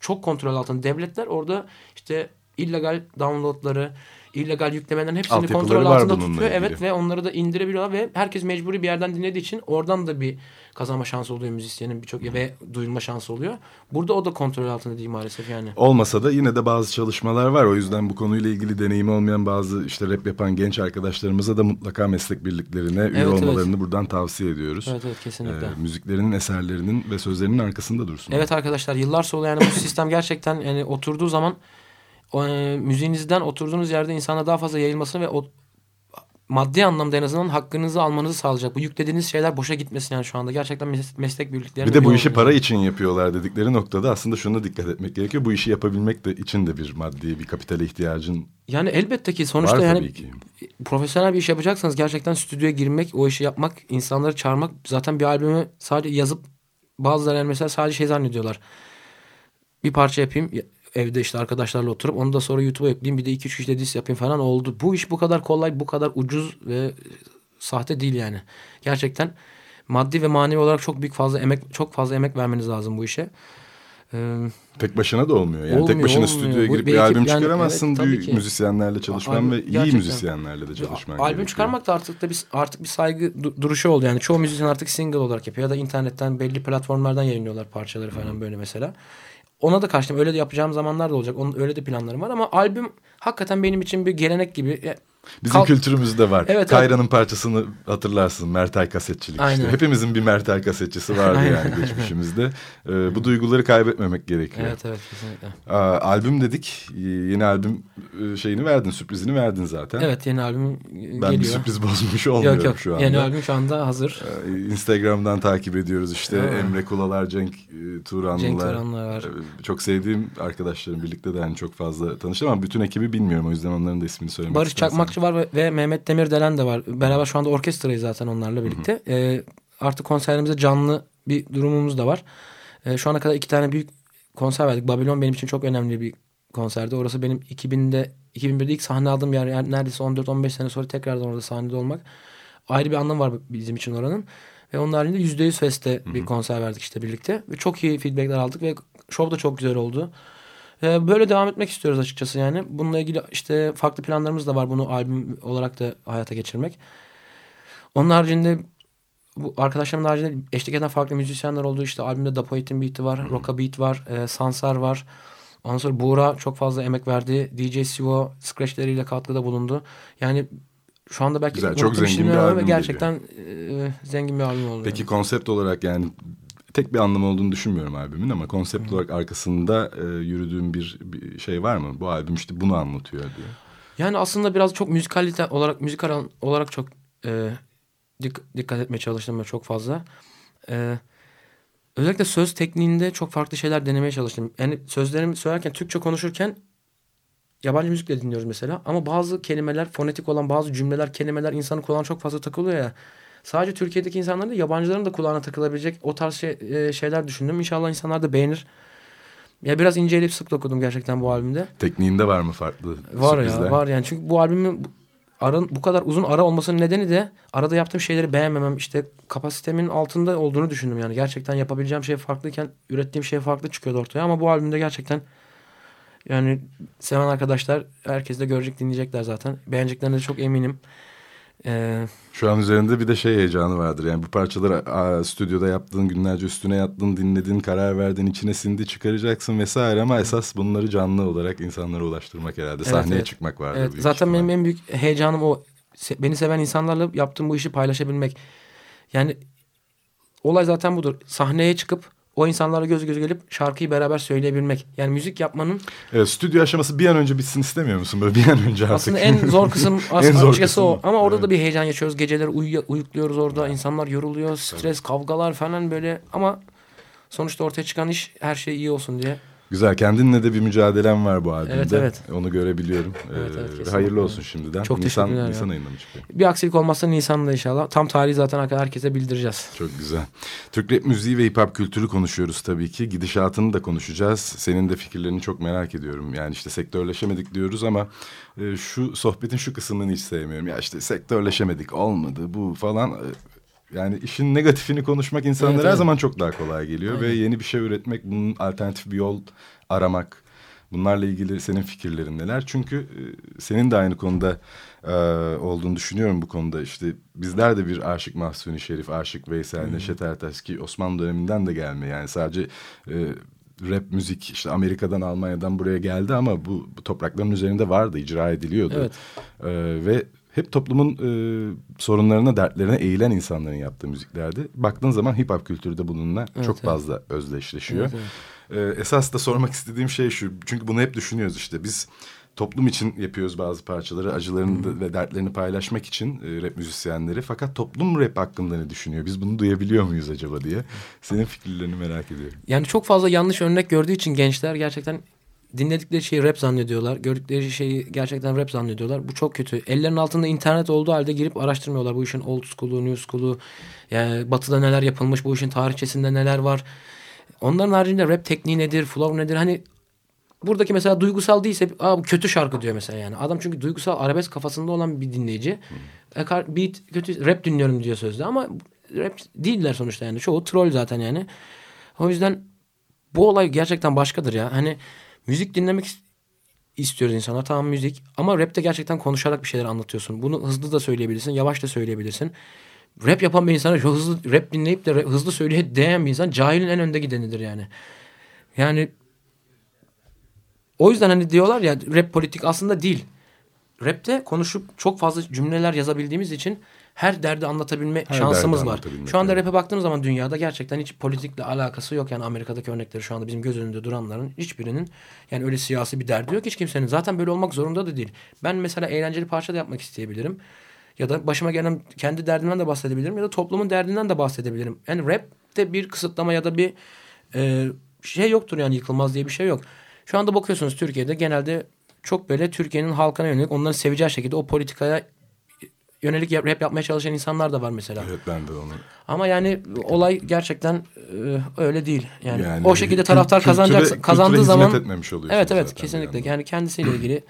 çok kontrol altında devletler orada işte illegal downloadları, illegal yüklemelerin hepsini kontrol altında tutuyor. ilgili. Evet ve onları da indirebiliyorlar ve herkes mecburi bir yerden dinlediği için oradan da bir kazanma şansı oluyor müzisyenin birçok ve duyulma şansı oluyor. Burada o da kontrol altında değil maalesef yani. Olmasa da yine de bazı çalışmalar var. O yüzden bu konuyla ilgili deneyimi olmayan bazı işte rap yapan genç arkadaşlarımıza da mutlaka meslek birliklerine üye Evet, evet. olmalarını buradan tavsiye ediyoruz. Evet evet kesinlikle. Ee, müziklerinin eserlerinin ve sözlerinin arkasında dursun. Evet arkadaşlar yıllar sonra yani bu sistem gerçekten yani oturduğu zaman e, müziğinizden oturduğunuz yerde insana daha fazla yayılmasını ve o maddi anlamda en azından hakkınızı almanızı sağlayacak. Bu yüklediğiniz şeyler boşa gitmesin yani şu anda. Gerçekten mes- meslek birliklerine Bir de bu işi para için yapıyorlar dedikleri noktada aslında şuna dikkat etmek gerekiyor. Bu işi yapabilmek de için de bir maddi bir kapitale ihtiyacın Yani elbette ki sonuçta var yani ki. profesyonel bir iş yapacaksanız gerçekten stüdyoya girmek, o işi yapmak, insanları çağırmak zaten bir albümü sadece yazıp bazıları yani mesela sadece şey zannediyorlar. Bir parça yapayım ya- evde işte arkadaşlarla oturup onu da sonra YouTube'a yükleyeyim bir de iki üç kişiyle diss yapayım falan oldu. Bu iş bu kadar kolay, bu kadar ucuz ve e, sahte değil yani. Gerçekten maddi ve manevi olarak çok büyük fazla emek çok fazla emek vermeniz lazım bu işe. Ee, Tek başına da olmuyor. Yani tek Olmuyor, başına olmuyor. stüdyoya girip bir bir albüm yani, çıkaramazsın. evet, Büyük ki. müzisyenlerle çalışman Albüm- ve iyi gerçekten. müzisyenlerle de çalışman albüm gerekiyor. çıkarmak da artık da bir artık bir saygı du- duruşu oldu. Yani çoğu müzisyen artık single olarak yapıyor ya da internetten belli platformlardan yayınlıyorlar parçaları falan böyle mesela. Ona da kaçtım. Öyle de yapacağım zamanlar da olacak. Onun öyle de planlarım var ama albüm hakikaten benim için bir gelenek gibi. Ya, Bizim Kalk- kültürümüzde var. Evet, Kayra'nın parçasını hatırlarsın. Mertel kasetçilik Aynen. işte. Hepimizin bir Mertel kasetçisi vardı yani geçmişimizde. Ee, bu duyguları kaybetmemek gerekiyor. Evet evet kesinlikle. Aa, albüm dedik. Yeni albüm e, şeyini verdin, sürprizini verdin zaten. Evet yeni albüm e, Ben bir geliyor. sürpriz bozmuş olmuyorum Yok yok. şu anda. Yeni albüm şu anda hazır. Ee, Instagram'dan takip ediyoruz işte Evet. Emre Kulalar, Cenk e, Turanlılar. Cenk Turanlı var. Ee, Çok sevdiğim arkadaşlarım birlikte de yani çok fazla tanıştım ama bütün ekibi bilmiyorum o yüzden onların da ismini söylemek Barış istersen. Çakmakçı var ve, ve Mehmet Demirdelen de var. Beraber şu anda orkestrayız zaten onlarla birlikte. Ee, artık konserlerimizde canlı bir durumumuz da var. Ee, şu ana kadar iki tane büyük konser verdik. Babylon benim için çok önemli bir konserdi. Orası benim 2000'de 2001'de ilk sahne aldığım yer. Yani neredeyse 14-15 sene sonra tekrardan orada sahnede olmak. Ayrı bir anlam var bizim için oranın. Ve onun haricinde %100 Fest'te bir konser verdik işte birlikte. Ve çok iyi feedbackler aldık ve show da çok güzel oldu. Ee, Böyle devam etmek istiyoruz açıkçası yani. Bununla ilgili işte farklı planlarımız da var bunu albüm olarak da hayata geçirmek. Onun haricinde bu arkadaşlarımın haricinde eşlik eden farklı müzisyenler oldu. İşte albümde Da Poet'in beat'i var, Roka Beat var, e, Sansar var. Ondan sonra Buğra çok fazla emek verdi. DJ Sivo scratchleriyle katkıda bulundu. Yani şu anda belki Güzel, çok zengin bir albüm gerçekten e, zengin bir albüm oldu. Peki yani. konsept olarak yani tek bir anlamı olduğunu düşünmüyorum albümün ama konsept olarak arkasında e, yürüdüğüm bir, bir şey var mı? Bu albüm işte bunu anlatıyor diyor. Yani aslında biraz çok müzikalite olarak müzik aran- olarak çok e, dik- dikkat etmeye çalıştım ben çok fazla. E, özellikle söz tekniğinde çok farklı şeyler denemeye çalıştım. Yani sözlerimi söylerken Türkçe konuşurken yabancı müzikle dinliyoruz mesela ama bazı kelimeler fonetik olan bazı cümleler kelimeler insanın kulağına çok fazla takılıyor ya. Sadece Türkiye'deki insanların da yabancıların da kulağına takılabilecek o tarz şey, e, şeyler düşündüm. İnşallah insanlar da beğenir. Ya biraz inceleyip sık dokudum gerçekten bu albümde. Tekniğinde var mı farklı Var sürprizler? ya var yani çünkü bu albümün aranın bu kadar uzun ara olmasının nedeni de arada yaptığım şeyleri beğenmemem işte kapasitemin altında olduğunu düşündüm yani gerçekten yapabileceğim şey farklıyken ürettiğim şey farklı çıkıyordu ortaya ama bu albümde gerçekten yani seven arkadaşlar herkes de görecek dinleyecekler zaten beğeneceklerine de çok eminim. Ee, Şu an üzerinde bir de şey heyecanı vardır. Yani bu parçaları aa, stüdyoda yaptığın, günlerce üstüne yattın, dinledin, karar verdin, içine sindi, çıkaracaksın vesaire ama esas bunları canlı olarak insanlara ulaştırmak herhalde. Evet, Sahneye evet. çıkmak vardır. Evet, zaten ihtimal. benim en büyük heyecanım o. Se- Beni seven insanlarla yaptığım bu işi paylaşabilmek. Yani olay zaten budur. Sahneye çıkıp o insanlarla göz göze gelip şarkıyı beraber söyleyebilmek. Yani müzik yapmanın Evet, stüdyo aşaması bir an önce bitsin istemiyor musun? Böyle bir an önce artık. aslında en zor kısım En zor o. Ama orada Evet. da bir heyecan yaşıyoruz. Geceleri uyu- uyukluyoruz orada. İnsanlar yoruluyor. Stres, kavgalar falan böyle. Ama sonuçta ortaya çıkan iş her şey iyi olsun diye. Güzel. Kendinle de bir mücadelen var bu albümde. Evet, evet. Onu görebiliyorum. Evet, evet, Ee, kesinlikle. hayırlı olsun şimdiden. Çok Nisan, teşekkürler ya. Nisan ayında mı çıkıyor? Bir aksilik olmazsa Nisan'da inşallah. Tam tarihi zaten herkese bildireceğiz. Çok güzel. Türk rap müziği ve hip hop kültürü konuşuyoruz tabii ki. Gidişatını da konuşacağız. Senin de fikirlerini çok merak ediyorum. Yani işte sektörleşemedik diyoruz ama e, şu sohbetin şu kısmını hiç sevmiyorum. Ya işte sektörleşemedik olmadı bu falan. Yani işin negatifini konuşmak insanlara Evet, her evet. zaman çok daha kolay geliyor. Ve yeni bir şey üretmek, bunun alternatif bir yol aramak. Bunlarla ilgili senin fikirlerin neler? Çünkü e, senin de aynı konuda e, olduğunu düşünüyorum bu konuda. İşte bizler de bir Aşık Mahsuni Şerif, Aşık Veysel, Neşet Ertaş ki Osmanlı döneminden de gelme. Yani sadece e, rap müzik işte Amerika'dan, Almanya'dan buraya geldi ama bu, bu toprakların üzerinde vardı, icra ediliyordu. Evet. E, ve hep toplumun e, sorunlarına, dertlerine eğilen insanların yaptığı müziklerdi. Baktığın zaman hip hop kültürü de bununla Evet, çok evet. fazla özdeşleşiyor. Evet, Ee, esas da sormak istediğim şey şu. Çünkü bunu hep düşünüyoruz işte. Biz toplum için yapıyoruz bazı parçaları. Acılarını da- ve dertlerini paylaşmak için e, rap müzisyenleri. Fakat toplum rap hakkında ne düşünüyor? Biz bunu duyabiliyor muyuz acaba diye. Senin fikirlerini merak ediyorum. Yani çok fazla yanlış örnek gördüğü için gençler gerçekten dinledikleri şeyi rap zannediyorlar. Gördükleri şeyi gerçekten rap zannediyorlar. Bu çok kötü. Ellerinin altında internet olduğu halde girip araştırmıyorlar. Bu işin old school'u, new school'u, yani batıda neler yapılmış, bu işin tarihçesinde neler var. Onların haricinde rap tekniği nedir, flow nedir? Hani buradaki mesela duygusal değilse Aa, bu kötü şarkı diyor mesela yani. Adam çünkü duygusal arabesk kafasında olan bir dinleyici. E, Beat kötü rap dinliyorum diyor sözde ama rap değiller sonuçta yani. Çoğu troll zaten yani. O yüzden bu olay gerçekten başkadır ya. Hani müzik dinlemek is- istiyoruz insanlar. Tamam müzik ama rapte gerçekten konuşarak bir şeyler anlatıyorsun. Bunu hızlı da söyleyebilirsin, yavaş da söyleyebilirsin. Rap yapan bir insana şu hızlı rap dinleyip de hızlı söyleye değen bir insan cahilin en önde gidenidir yani. Yani o yüzden hani diyorlar ya rap politik aslında değil. Rapte konuşup çok fazla cümleler yazabildiğimiz için her derdi anlatabilme Her şansımız derdi var. Şu anda evet. rap'e baktığımız zaman dünyada gerçekten hiç politikle alakası yok. Yani Amerika'daki örnekleri şu anda bizim göz önünde duranların hiçbirinin yani öyle siyasi bir derdi yok hiç kimsenin. Zaten böyle olmak zorunda da değil. Ben mesela eğlenceli parça da yapmak isteyebilirim. Ya da başıma gelen kendi derdimden de bahsedebilirim ya da toplumun derdinden de bahsedebilirim. Yani rapte bir kısıtlama ya da bir e, şey yoktur yani yıkılmaz diye bir şey yok. Şu anda bakıyorsunuz Türkiye'de genelde çok böyle Türkiye'nin halkına yönelik onların seveceği şekilde o politikaya yönelik rap yapmaya çalışan insanlar da var mesela. Evet ben de onu. Ama yani olay gerçekten e, öyle değil. Yani, Yani o şekilde taraftar kazanacak kazandığı zaman etmemiş oluyorsunuz Evet evet kesinlikle. Yani kendisiyle ilgili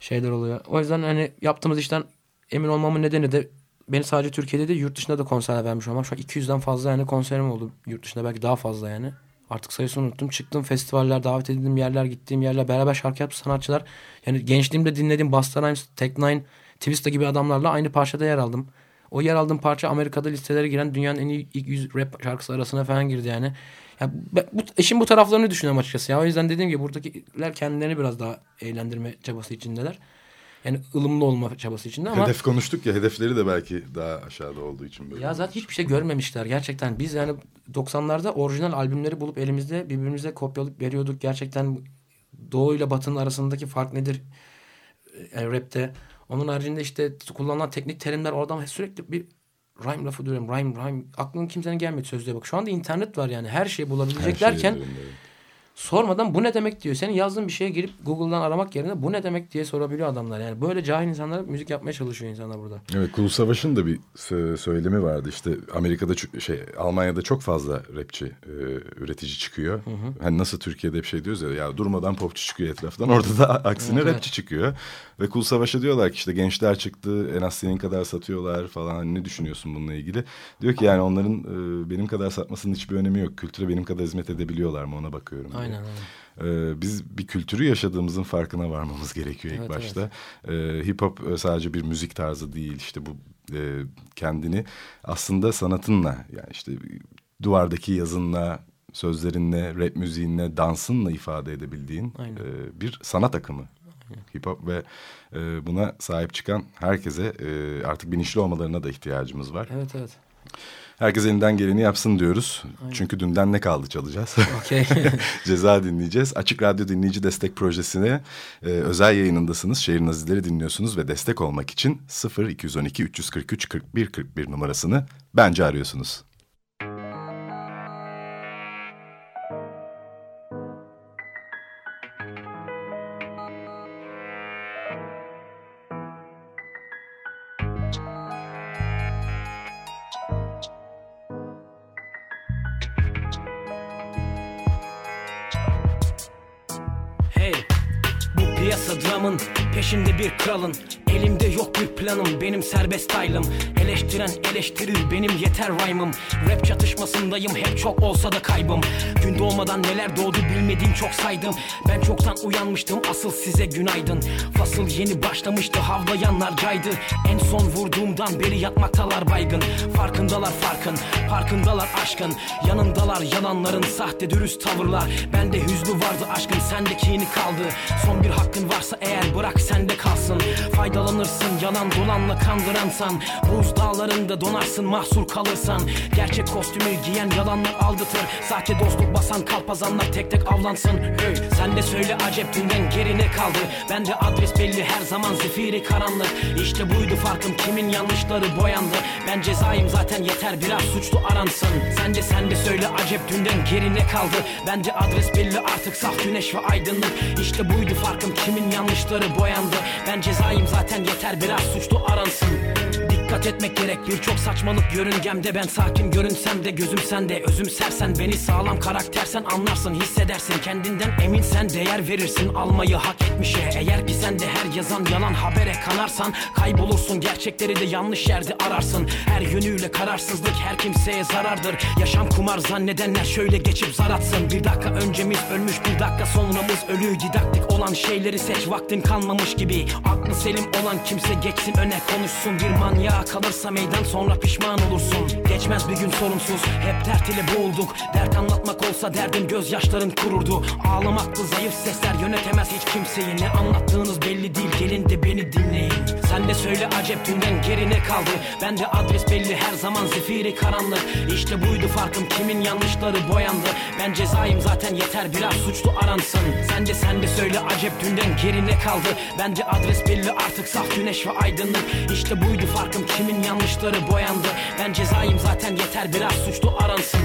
şeyler oluyor. O yüzden hani yaptığımız işten emin olmamın nedeni de beni sadece Türkiye'de değil yurt dışında da konser vermiş olmam. Şu an 200'den fazla yani konserim oldu yurt dışında belki daha fazla yani. Artık sayısını unuttum. Çıktım festivaller, davet edildiğim yerler, gittiğim yerler, beraber şarkı yaptı sanatçılar. Yani gençliğimde dinlediğim Busta Rhymes, Tech Nine, Twista gibi adamlarla aynı parçada yer aldım. O yer aldığım parça Amerika'da listelere giren dünyanın en iyi ilk 100 rap şarkısı arasına falan girdi yani. Ya ben, bu, işin bu taraflarını düşünüyorum açıkçası ya. O yüzden dediğim gibi buradakiler kendilerini biraz daha eğlendirme çabası içindeler. Yani ılımlı olma çabası içinde ama Hedef konuştuk ya hedefleri de belki daha aşağıda olduğu için böyle. ya zaten hiçbir şey görmemişler gerçekten. Biz yani 90'larda orijinal albümleri bulup elimizde birbirimize kopyalayıp veriyorduk. Gerçekten Doğu ile Batı'nın arasındaki fark nedir e, rapte? Onun haricinde işte kullanılan teknik terimler oradan sürekli bir rhyme lafı diyorum. Rhyme rhyme. Aklına kimsenin gelmedi sözlüğe bak. Şu anda internet var yani. Her şeyi Her bulabilecek şey derken üzerinde. Sormadan bu ne demek diyor. Senin yazdığın bir şeye girip Google'dan aramak yerine bu ne demek diye sorabiliyor adamlar. Yani böyle cahil insanlar müzik yapmaya çalışıyor insanlar burada. Evet Kulu Savaş'ın da bir sö- söylemi vardı. İşte Amerika'da şey Almanya'da çok fazla rapçi e, üretici çıkıyor. Hani nasıl Türkiye'de hep şey diyoruz ya ya durmadan popçu çıkıyor etraftan. Orada da aksine Evet, rapçi çıkıyor. Ve Kulu Savaş'a diyorlar ki işte gençler çıktı en az senin kadar satıyorlar falan. Hani ne düşünüyorsun bununla ilgili? Diyor ki yani onların e, benim kadar satmasının hiçbir önemi yok. Kültüre benim kadar hizmet edebiliyorlar mı ona bakıyorum. Aynen aynen. Ee, biz bir kültürü yaşadığımızın farkına varmamız gerekiyor ilk Evet, başta. Ee, hip hop e, sadece bir müzik tarzı değil işte bu e, kendini aslında sanatınla yani işte duvardaki yazınla sözlerinle rap müziğinle dansınla ifade edebildiğin Aynen. e, bir sanat akımı. Hip hop ve e, buna sahip çıkan herkese e, artık bilinçli olmalarına da ihtiyacımız var. Evet evet. Herkes elinden geleni yapsın diyoruz. Çünkü dünden ne kaldı çalacağız. Okey. Ceza dinleyeceğiz. Açık Radyo Dinleyici Destek Projesi'ne e, özel yayınındasınız. Şehir Nazileri dinliyorsunuz ve destek olmak için 0 212 343 41 41 numarasını bence arıyorsunuz. Peşinde bir kralın yok bir planım benim serbest taylım Eleştiren eleştirir benim yeter rhyme'ım. Rap çatışmasındayım hep çok olsa da kaybım. Gün doğmadan neler doğdu bilmediğim çok saydım. Ben çoktan uyanmıştım asıl size günaydın. Fasıl yeni başlamıştı havlayanlar caydı. En son vurduğumdan beri yatmaktalar baygın. Farkındalar farkın farkındalar aşkın. Yanındalar yalanların sahte dürüst tavırlar. Bende hüznü vardı aşkın sendeki yeni kaldı. Son bir hakkın varsa eğer bırak sende kalsın. Faydalanırsın yalan dolanla kandıransan Buz dağlarında donarsın mahsur kalırsan. Gerçek kostümü giyen yalanlar aldatır. Sahte dostluk basan kalpazanlar tek tek avlansın. Hey, Sen de söyle acep dünden geri ne kaldı? Bende adres belli her zaman zifiri karanlık. İşte buydu farkım kimin yanlışları boyandı? Ben cezayım zaten yeter biraz suçlu aransın. Sen de sen de söyle acep dünden geri ne kaldı? Bende adres belli artık saf güneş ve aydınlık. İşte buydu farkım kimin yanlışları boyandı? Ben cezayım zaten yeter biraz suçlu aransın Dikkat etmek gerek birçok saçmalık yörüngemde. Ben sakin görünsem de gözüm sende. Özüm sersen beni sağlam karaktersen anlarsın Hissedersin. Kendinden eminsen değer verirsin. Almayı hak etmişe. Eğer ki sen de her yazan yalan habere kanarsan Kaybolursun. Gerçekleri de yanlış yerde ararsın. Her yönüyle kararsızlık her kimseye zarardır. Yaşam kumar zannedenler şöyle geçip zar atsın. Bir dakika öncemiz ölmüş bir dakika sonramız ölü. Didaktik olan şeyleri seç vaktin kalmamış gibi. Aklı selim olan kimse geçsin öne konuşsun. Bir manyağa kalırsa meydan sonra pişman olursun Geçmez bir gün sorunsuz. Hep dert ile boğulduk. Dert anlatmak olsa derdin gözyaşların kururdu. Ağlamaklı zayıf sesler yönetemez hiç kimseyi. Ne anlattığınız belli değil. Gelin de beni dinleyin. Sen de söyle acep dünden geri ne kaldı? Bende adres belli. Her zaman zifiri karanlık. İşte buydu farkım. Kimin yanlışları boyandı? Ben cezayım zaten. Yeter biraz suçlu aransın. Sen de sen de söyle acep dünden geri ne kaldı? Bende adres belli. Artık saf güneş ve aydınlık. İşte buydu farkım. Kimin yanlışları boyandı? Ben cezayım zaten yeter biraz suçlu aransın.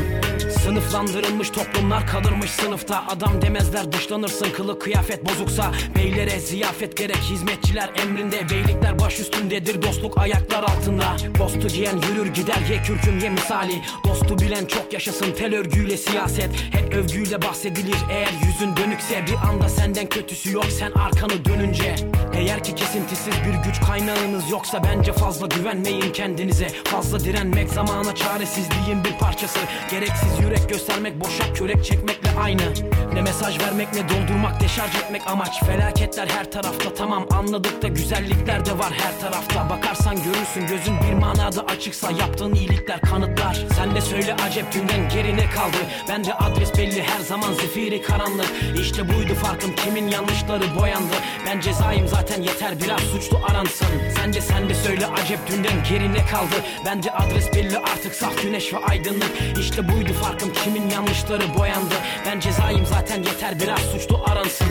Sınıflandırılmış toplumlar kalırmış sınıfta. Adam demezler dışlanırsın. Kılı kıyafet bozuksa Beylere ziyafet gerek. Hizmetçiler emrinde Beylikler baş üstündedir. Dostluk ayaklar altında. Dostu giyen yürür gider ye kürküm ye misali. Dostu bilen çok yaşasın tel örgüyle siyaset. Hep övgüyle bahsedilir eğer yüzün dönükse. Bir anda senden kötüsü yok sen arkanı dönünce. Eğer ki kesintisiz bir güç kaynağınız yoksa bence fazla güven güvenmeyin kendinize. Fazla direnmek zamana çaresizliğin bir parçası. Gereksiz yürek göstermek boşa kürek çekmekle aynı. Ne mesaj vermek ne doldurmak deşarj etmek amaç. Felaketler her tarafta tamam anladık da güzellikler de var her tarafta. Bakarsan görürsün gözün bir manada açıksa yaptığın iyilikler kanıtlar. Sen de söyle acep dünden geri ne kaldı? Bende adres belli her zaman zifiri karanlık. İşte buydu farkım kimin yanlışları boyandı? Ben cezayım zaten yeter biraz suçlu aransın. Sen de sen de söyle acep dünden geri ne kaldı? Bende adres belli artık saf güneş ve aydınlık. İşte buydu farkım kimin yanlışları boyandı. Ben cezayım zaten yeter biraz suçlu aransın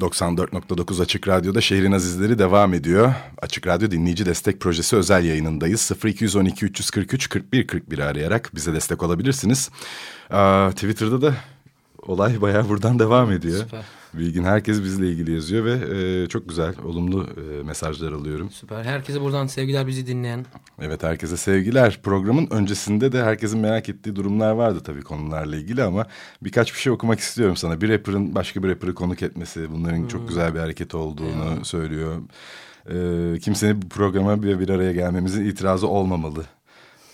94.9 Açık Radyo'da Şehrin Azizleri devam ediyor. Açık Radyo Dinleyici Destek Projesi özel yayınındayız. 0212 343 41 41 arayarak bize destek olabilirsiniz. Aa, Twitter'da da olay bayağı buradan devam ediyor. Süper. Bilgin herkes bizle ilgili yazıyor ve e, çok güzel, olumlu e, mesajlar alıyorum. Süper. Herkese buradan sevgiler bizi dinleyen. Evet herkese sevgiler. Programın öncesinde de herkesin merak ettiği durumlar vardı tabii konularla ilgili ama birkaç bir şey okumak istiyorum sana. Bir rapper'ın başka bir rapper'ı konuk etmesi bunların çok güzel bir hareket olduğunu söylüyor. Ee, kimsenin bu programa bir, bir araya gelmemizin itirazı olmamalı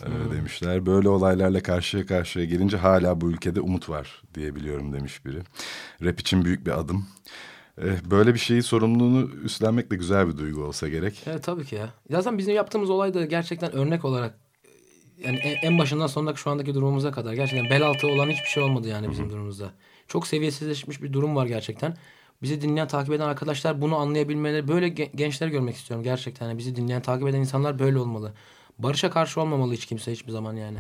e, demişler. Böyle olaylarla karşıya karşıya gelince hala bu ülkede umut var diyebiliyorum demiş biri. Rap için büyük bir adım. Eh, Böyle bir şeyi sorumluluğunu üstlenmek de güzel bir duygu olsa gerek. Evet tabii ki ya. Zaten bizim yaptığımız olay da gerçekten örnek olarak yani en, başından sonuna şu andaki durumumuza kadar gerçekten bel altı olan hiçbir şey olmadı yani bizim durumumuzda. Çok seviyesizleşmiş bir durum var gerçekten. Bizi dinleyen, takip eden arkadaşlar bunu anlayabilmeleri, böyle ge- gençler görmek istiyorum gerçekten. Yani bizi dinleyen, takip eden insanlar böyle olmalı. Barışa karşı olmamalı hiç kimse hiçbir zaman yani.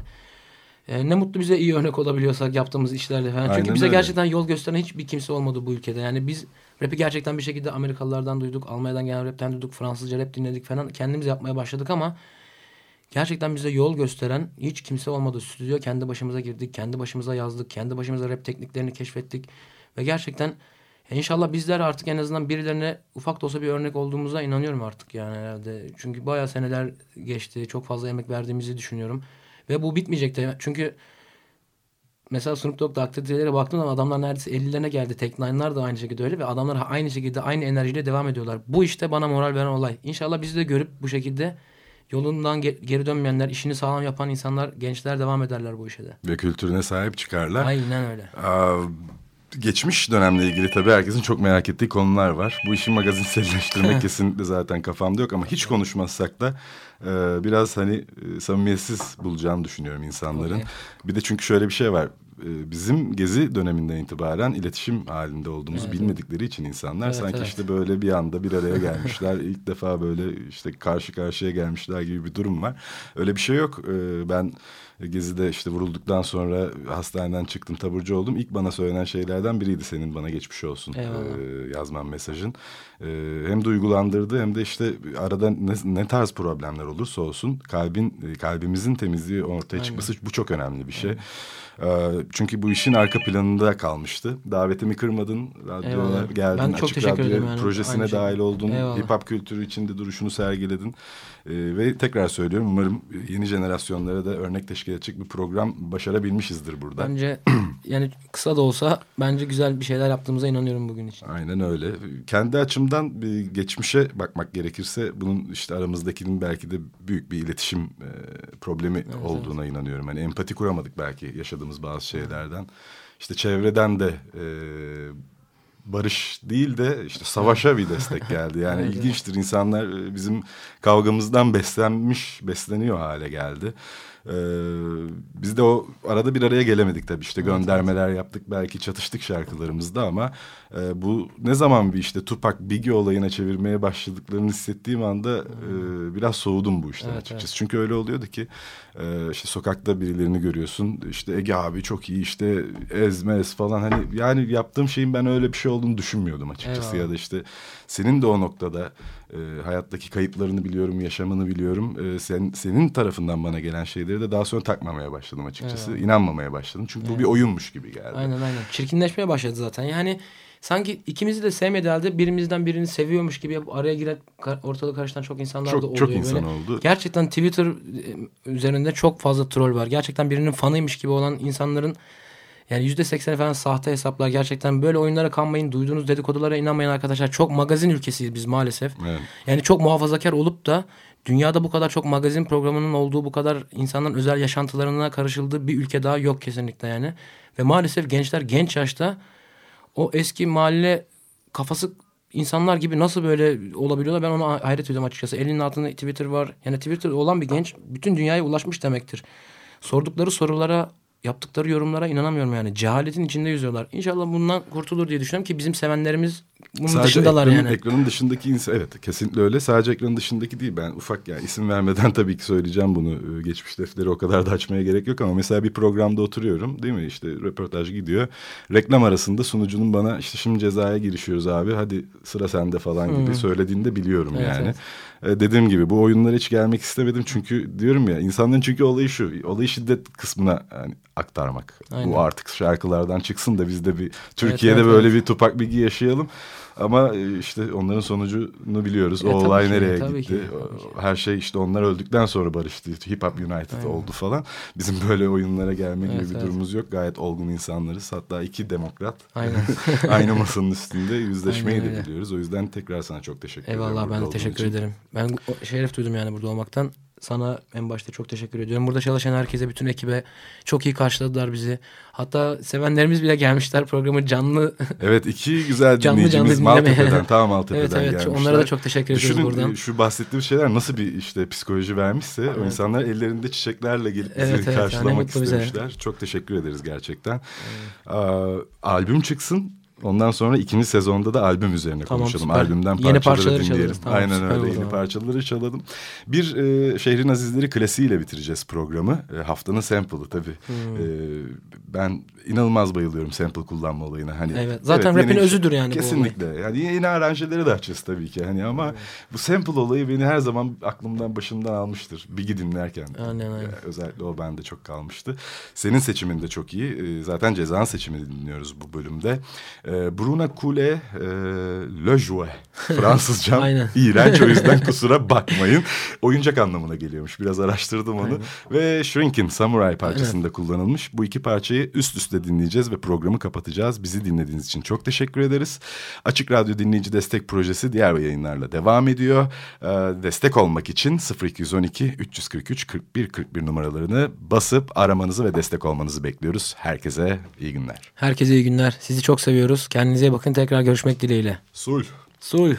Ee, ne mutlu bize iyi örnek olabiliyorsak yaptığımız işlerle falan. Çünkü Aynen bize öyle. gerçekten yol gösteren hiçbir kimse olmadı bu ülkede. Yani biz rap'i gerçekten bir şekilde Amerikalılardan duyduk, Almanya'dan gelen rapten duyduk, Fransızca rap dinledik falan. Kendimiz yapmaya başladık ama gerçekten bize yol gösteren hiç kimse olmadı. Stüdyo kendi başımıza girdik, kendi başımıza yazdık, kendi başımıza rap tekniklerini keşfettik. Ve gerçekten inşallah bizler artık en azından birilerine ufak da olsa bir örnek olduğumuza inanıyorum artık yani herhalde. Çünkü bayağı seneler geçti, çok fazla emek verdiğimizi düşünüyorum. Ve bu bitmeyecek de çünkü mesela Snoop Dogg'da aktivitelere baktığım zaman adamlar neredeyse 50'lerine geldi. Tek Nine'lar da aynı şekilde öyle ve adamlar aynı şekilde aynı enerjiyle devam ediyorlar. Bu işte bana moral veren olay. İnşallah bizi de görüp bu şekilde yolundan ge- geri dönmeyenler, işini sağlam yapan insanlar, gençler devam ederler bu işe de. Ve kültürüne sahip çıkarlar. Aynen öyle. Aa, geçmiş dönemle ilgili tabii herkesin çok merak ettiği konular var. Bu işi magazinselleştirmek kesinlikle zaten kafamda yok ama hiç konuşmazsak da e, biraz hani e, samimiyetsiz bulacağını düşünüyorum insanların. Okey. Bir de çünkü şöyle bir şey var. E, Bizim gezi döneminden itibaren iletişim halinde olduğumuzu bilmedikleri için insanlar Evet, sanki evet. işte böyle bir anda bir araya gelmişler. İlk defa böyle işte karşı karşıya gelmişler gibi bir durum var. Öyle bir şey yok. E, Ben Gezi'de işte vurulduktan sonra hastaneden çıktım taburcu oldum. İlk bana söylenen şeylerden biriydi senin bana geçmiş olsun Eyvallah. e, yazman mesajın. E, hem duygulandırdı hem de işte arada ne, ne tarz problemler olursa olsun kalbin e, kalbimizin temizliği ortaya çıkması bu çok önemli bir şey. E, çünkü bu işin arka planında kalmıştı. Davetimi kırmadın, radyoya Eyvallah. geldin, Ben çok açık teşekkür radyo yani. projesine Aynı şey. dahil oldun. Eyvallah. Hip hop kültürü içinde duruşunu sergiledin. E, ve tekrar söylüyorum umarım yeni jenerasyonlara da örnek teşkil edecek bir program başarabilmişizdir burada. Bence yani kısa da olsa bence güzel bir şeyler yaptığımıza inanıyorum bugün için. Aynen öyle. Kendi açımdan bir geçmişe bakmak gerekirse bunun işte aramızdakinin belki de büyük bir iletişim e, problemi olduğuna inanıyorum. Hani empati kuramadık belki yaşadığımız bazı şeylerden. İşte çevreden de e, barış değil de işte savaşa bir destek geldi. Yani Evet, ilginçtir insanlar e, bizim kavgamızdan beslenmiş, besleniyor hale geldi. Ee, biz de o arada bir araya gelemedik tabii işte göndermeler yaptık belki çatıştık şarkılarımızda ama e, bu ne zaman bir işte Tupac Biggie olayına çevirmeye başladıklarını hissettiğim anda e, biraz soğudum bu işten Evet, açıkçası. evet. Çünkü öyle oluyordu ki e, işte sokakta birilerini görüyorsun işte Ege abi çok iyi işte ezmez falan hani yani yaptığım şeyin ben öyle bir şey olduğunu düşünmüyordum açıkçası Eyvallah. ya da işte senin de o noktada E, hayattaki kayıplarını biliyorum, yaşamını biliyorum. E, sen, senin tarafından bana gelen şeyleri de daha sonra takmamaya başladım açıkçası. Evet. İnanmamaya başladım. Çünkü bu bir oyunmuş gibi geldi. Aynen aynen. Çirkinleşmeye başladı zaten. Yani sanki ikimizi de sevmediği halde birimizden birini seviyormuş gibi araya kar- ortalığı karıştıran çok insanlar Çok- da oluyor. çok insan Böyle oldu. Gerçekten Twitter e, üzerinde çok fazla troll var. Gerçekten birinin fanıymış gibi olan insanların yani yüzde sekseni falan sahte hesaplar. Gerçekten böyle oyunlara kanmayın. Duyduğunuz dedikodulara inanmayın arkadaşlar. Çok magazin ülkesiyiz biz maalesef. Evet. Yani çok muhafazakar olup da dünyada bu kadar çok magazin programının olduğu bu kadar insanların özel yaşantılarına karışıldığı bir ülke daha yok kesinlikle yani. Ve maalesef gençler genç yaşta o eski mahalle kafası insanlar gibi nasıl böyle olabiliyorlar ben ona hayret ediyorum açıkçası. Elinin altında Twitter var. Yani Twitter olan bir genç bütün dünyaya ulaşmış demektir. Sordukları sorulara yaptıkları yorumlara inanamıyorum yani. Cehaletin içinde yüzüyorlar. İnşallah bundan kurtulur diye düşünüyorum ki bizim sevenlerimiz bunun Sadece dışındalar ekranın, yani. ekranın dışındaki insan evet kesinlikle öyle. Sadece ekranın dışındaki değil. Ben ufak yani isim vermeden tabii ki söyleyeceğim bunu. Ee, Geçmiş defteri o kadar da açmaya gerek yok ama mesela bir programda oturuyorum değil mi? İşte röportaj gidiyor. Reklam arasında sunucunun bana işte şimdi cezaya girişiyoruz abi. Hadi sıra sende falan gibi söylediğini de biliyorum Hmm. Evet, yani. evet. Ee, dediğim gibi bu oyunlara hiç gelmek istemedim çünkü diyorum ya insanların çünkü olayı şu. Olayı şiddet kısmına yani aktarmak. Aynen. Bu artık şarkılardan çıksın da biz de bir Türkiye'de evet, böyle evet. bir Tupak bilgi yaşayalım. Ama e, işte onların sonucunu biliyoruz. E, o olay ki, nereye tabii gitti? ki, tabii. Her şey işte onlar öldükten sonra barıştı. Hip Hop United oldu falan. Bizim böyle oyunlara gelme gibi Evet, bir evet. durumumuz yok. Gayet olgun insanlarız. Hatta iki demokrat Aynen. aynı masanın üstünde yüzleşmeyi Aynen de biliyoruz. O yüzden tekrar sana çok teşekkür ederim. Eyvallah ben de teşekkür için. ederim. Ben şeref duydum yani burada olmaktan. Sana en başta çok teşekkür ediyorum. Burada çalışan herkese, bütün ekibe çok iyi karşıladılar bizi. Hatta sevenlerimiz bile gelmişler programı canlı. Evet iki güzel Canlı dinleyicimiz canlı. Maltepe'den, ta Maltepe'den Evet, evet. gelmişler. Onlara da çok teşekkür ediyoruz Düşünün buradan. şu bahsettiğim şeyler nasıl bir işte psikoloji vermişse o insanlar ellerinde çiçeklerle gelip bizi Evet, evet. Yani karşılamak bize. istemişler. Çok teşekkür ederiz gerçekten. Aa, albüm çıksın. Ondan sonra ikinci sezonda da albüm üzerine Tamam, konuşalım. süper. Albümden Yeni parçaları, parçaları dinleyelim. Tamam, Aynen öyle. Yeni parçaları çalalım. Bir e, Şehrin Azizleri klasiğiyle bitireceğiz programı. E, haftanın sample'ı tabii. Hmm. E, ben inanılmaz bayılıyorum sample kullanma olayına. Hani Evet, zaten rap'in yeni- özüdür yani bu Kesinlikle. Yani yeni aranjeleri de açacağız tabii ki. Hani ama bu sample olayı beni her zaman aklımdan başımdan almıştır. Big'i dinlerken. Aynen, aynen. Özellikle o bende çok kalmıştı. Senin seçimin de çok iyi. Ee, zaten Ceza'nın seçimini dinliyoruz bu bölümde. Ee, Bruna Kule, e, Le Jouet. Fransızcam Aynen. iğrenç o yüzden kusura bakmayın. Oyuncak anlamına geliyormuş. Biraz araştırdım onu. Ve Shrinkin Samurai parçasında kullanılmış. Bu iki parçayı üst üste dinleyeceğiz ve programı kapatacağız. Bizi dinlediğiniz için çok teşekkür ederiz. Açık Radyo Dinleyici Destek Projesi diğer yayınlarla devam ediyor. Ee, destek olmak için 0212 343 41 41 numaralarını basıp aramanızı ve destek olmanızı bekliyoruz. Herkese iyi günler. Herkese iyi günler. Sizi çok seviyoruz. Kendinize iyi bakın. Tekrar görüşmek dileğiyle. Sulh. Sulh.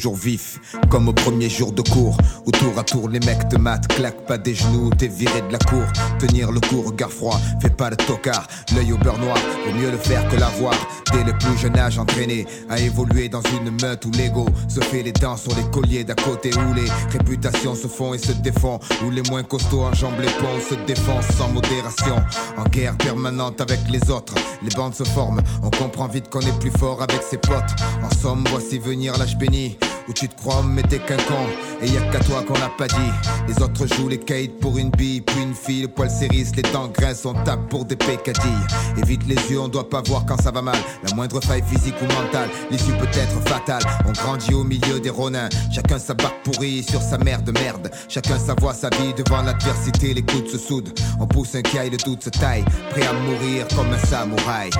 Toujours vif, comme au premier jour de cours Où tour à tour les mecs te matent Claque pas des genoux, t'es viré de la cour. Tenir le coup, regard froid, fais pas le tocard. L'œil au beurre noir, vaut mieux le faire que l'avoir. Dès le plus jeune âge entraîné À évoluer dans une meute où l'ego Se fait les dents sur les colliers d'à côté Où les réputations se font et se défont Où les moins costauds enjambent les ponts Se défendent sans modération. En guerre permanente avec les autres Les bandes se forment, on comprend vite qu'on est plus fort avec ses potes. En somme, voici venir l'âge béni où tu te crois mais t'es qu'un con. Et y a qu'à toi qu'on l'a pas dit. Les autres jouent les kites pour une bille Puis une fille, le poil s'érisse, les dents grincent On tape pour des pécadilles. Évite les yeux, on doit pas voir quand ça va mal. La moindre faille physique ou mentale L'issue peut être fatale. On grandit au milieu des ronins. Chacun sa barque pourrie sur sa mère de merde. Chacun sa voix, sa vie devant l'adversité Les coudes se soudent. On pousse un caille, le doute se taille. Prêt à mourir comme un samouraï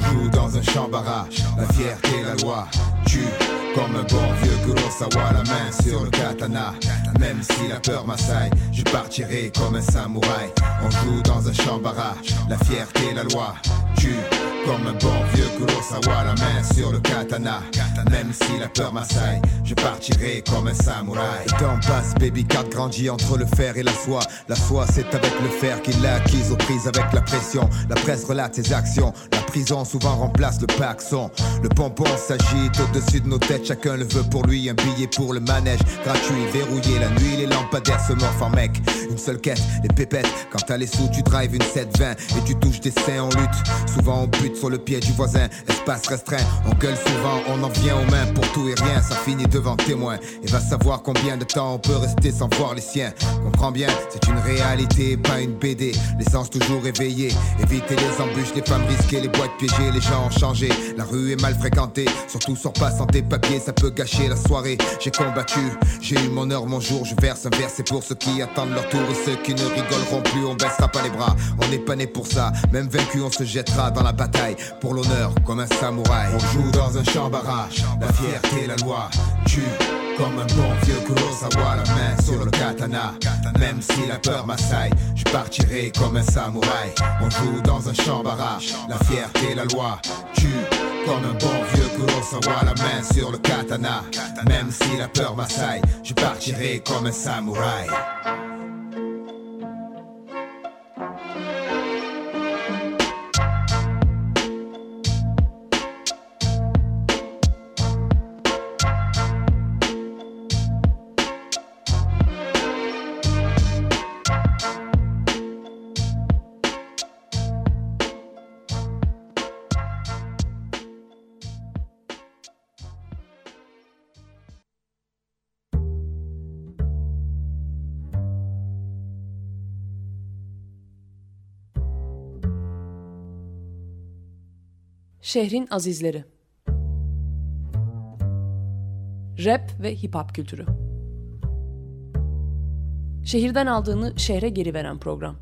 Joue dans un champ barrage, la fierté, la loi. Tue comme un bon vieux Kurosawa, la main sur le katana. Même si la peur m'assaille, je partirai comme un samouraï. On joue dans un champ barrage, la fierté, la loi. Tue comme un bon vieux Kurosawa, la main sur le katana. Même si la peur m'assaille, je partirai comme un samouraï. Le temps passe, baby card grandit entre le fer et la soie. La soie, c'est avec le fer qu'il l'a acquise aux prises avec la pression. La presse relate ses actions. La prison souvent remplace le paxon. Le pompon s'agite au-dessus de nos têtes, chacun le veut pour lui. Un billet pour le manège, gratuit, verrouillé. La nuit, les lampadaires se morfent en mec. Une seule quête, les pépettes. Quand t'as les sous, tu drives une 720 et tu touches des seins en lutte. Souvent on bute sur le pied du voisin, espace restreint. On gueule souvent, on en vient aux mains pour tout et rien. Ça finit devant témoin. Et va savoir combien de temps on peut rester sans voir les siens. Comprends bien, c'est une réalité, pas une BD. L'essence toujours éveillée. Éviter les embûches, les femmes risquées, les boîtes piégées, les gens ont changé. La rue est mal fréquentée, surtout sors pas sans tes ça peut gâcher la soirée. J'ai combattu, j'ai eu mon heure, mon jour. Je verse un verre, c'est pour ceux qui attendent leur tour et ceux qui ne rigoleront plus. On baissera pas les bras, on n'est pas né pour ça. Même vaincu, on se jettera dans la bataille pour l'honneur comme un samouraï. On joue dans un champ barrage, la fierté, la loi. Tue comme un bon vieux Kurosawa, la main sur le katana. Même si la peur m'assaille, je partirai comme un samouraï. On joue dans un champ barrage, la fierté, la loi. Tue comme un bon vieux Kurosawa, la main sur le katana. Même si la peur m'assaille, je partirai comme un samouraï. Şehrin azizleri. Rap ve hip hop kültürü. Şehirden aldığını şehre geri veren program.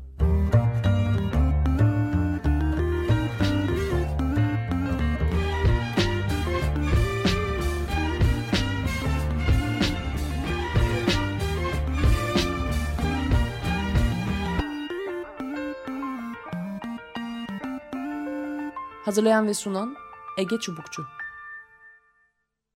Hazırlayan ve sunan Ege Çubukçu.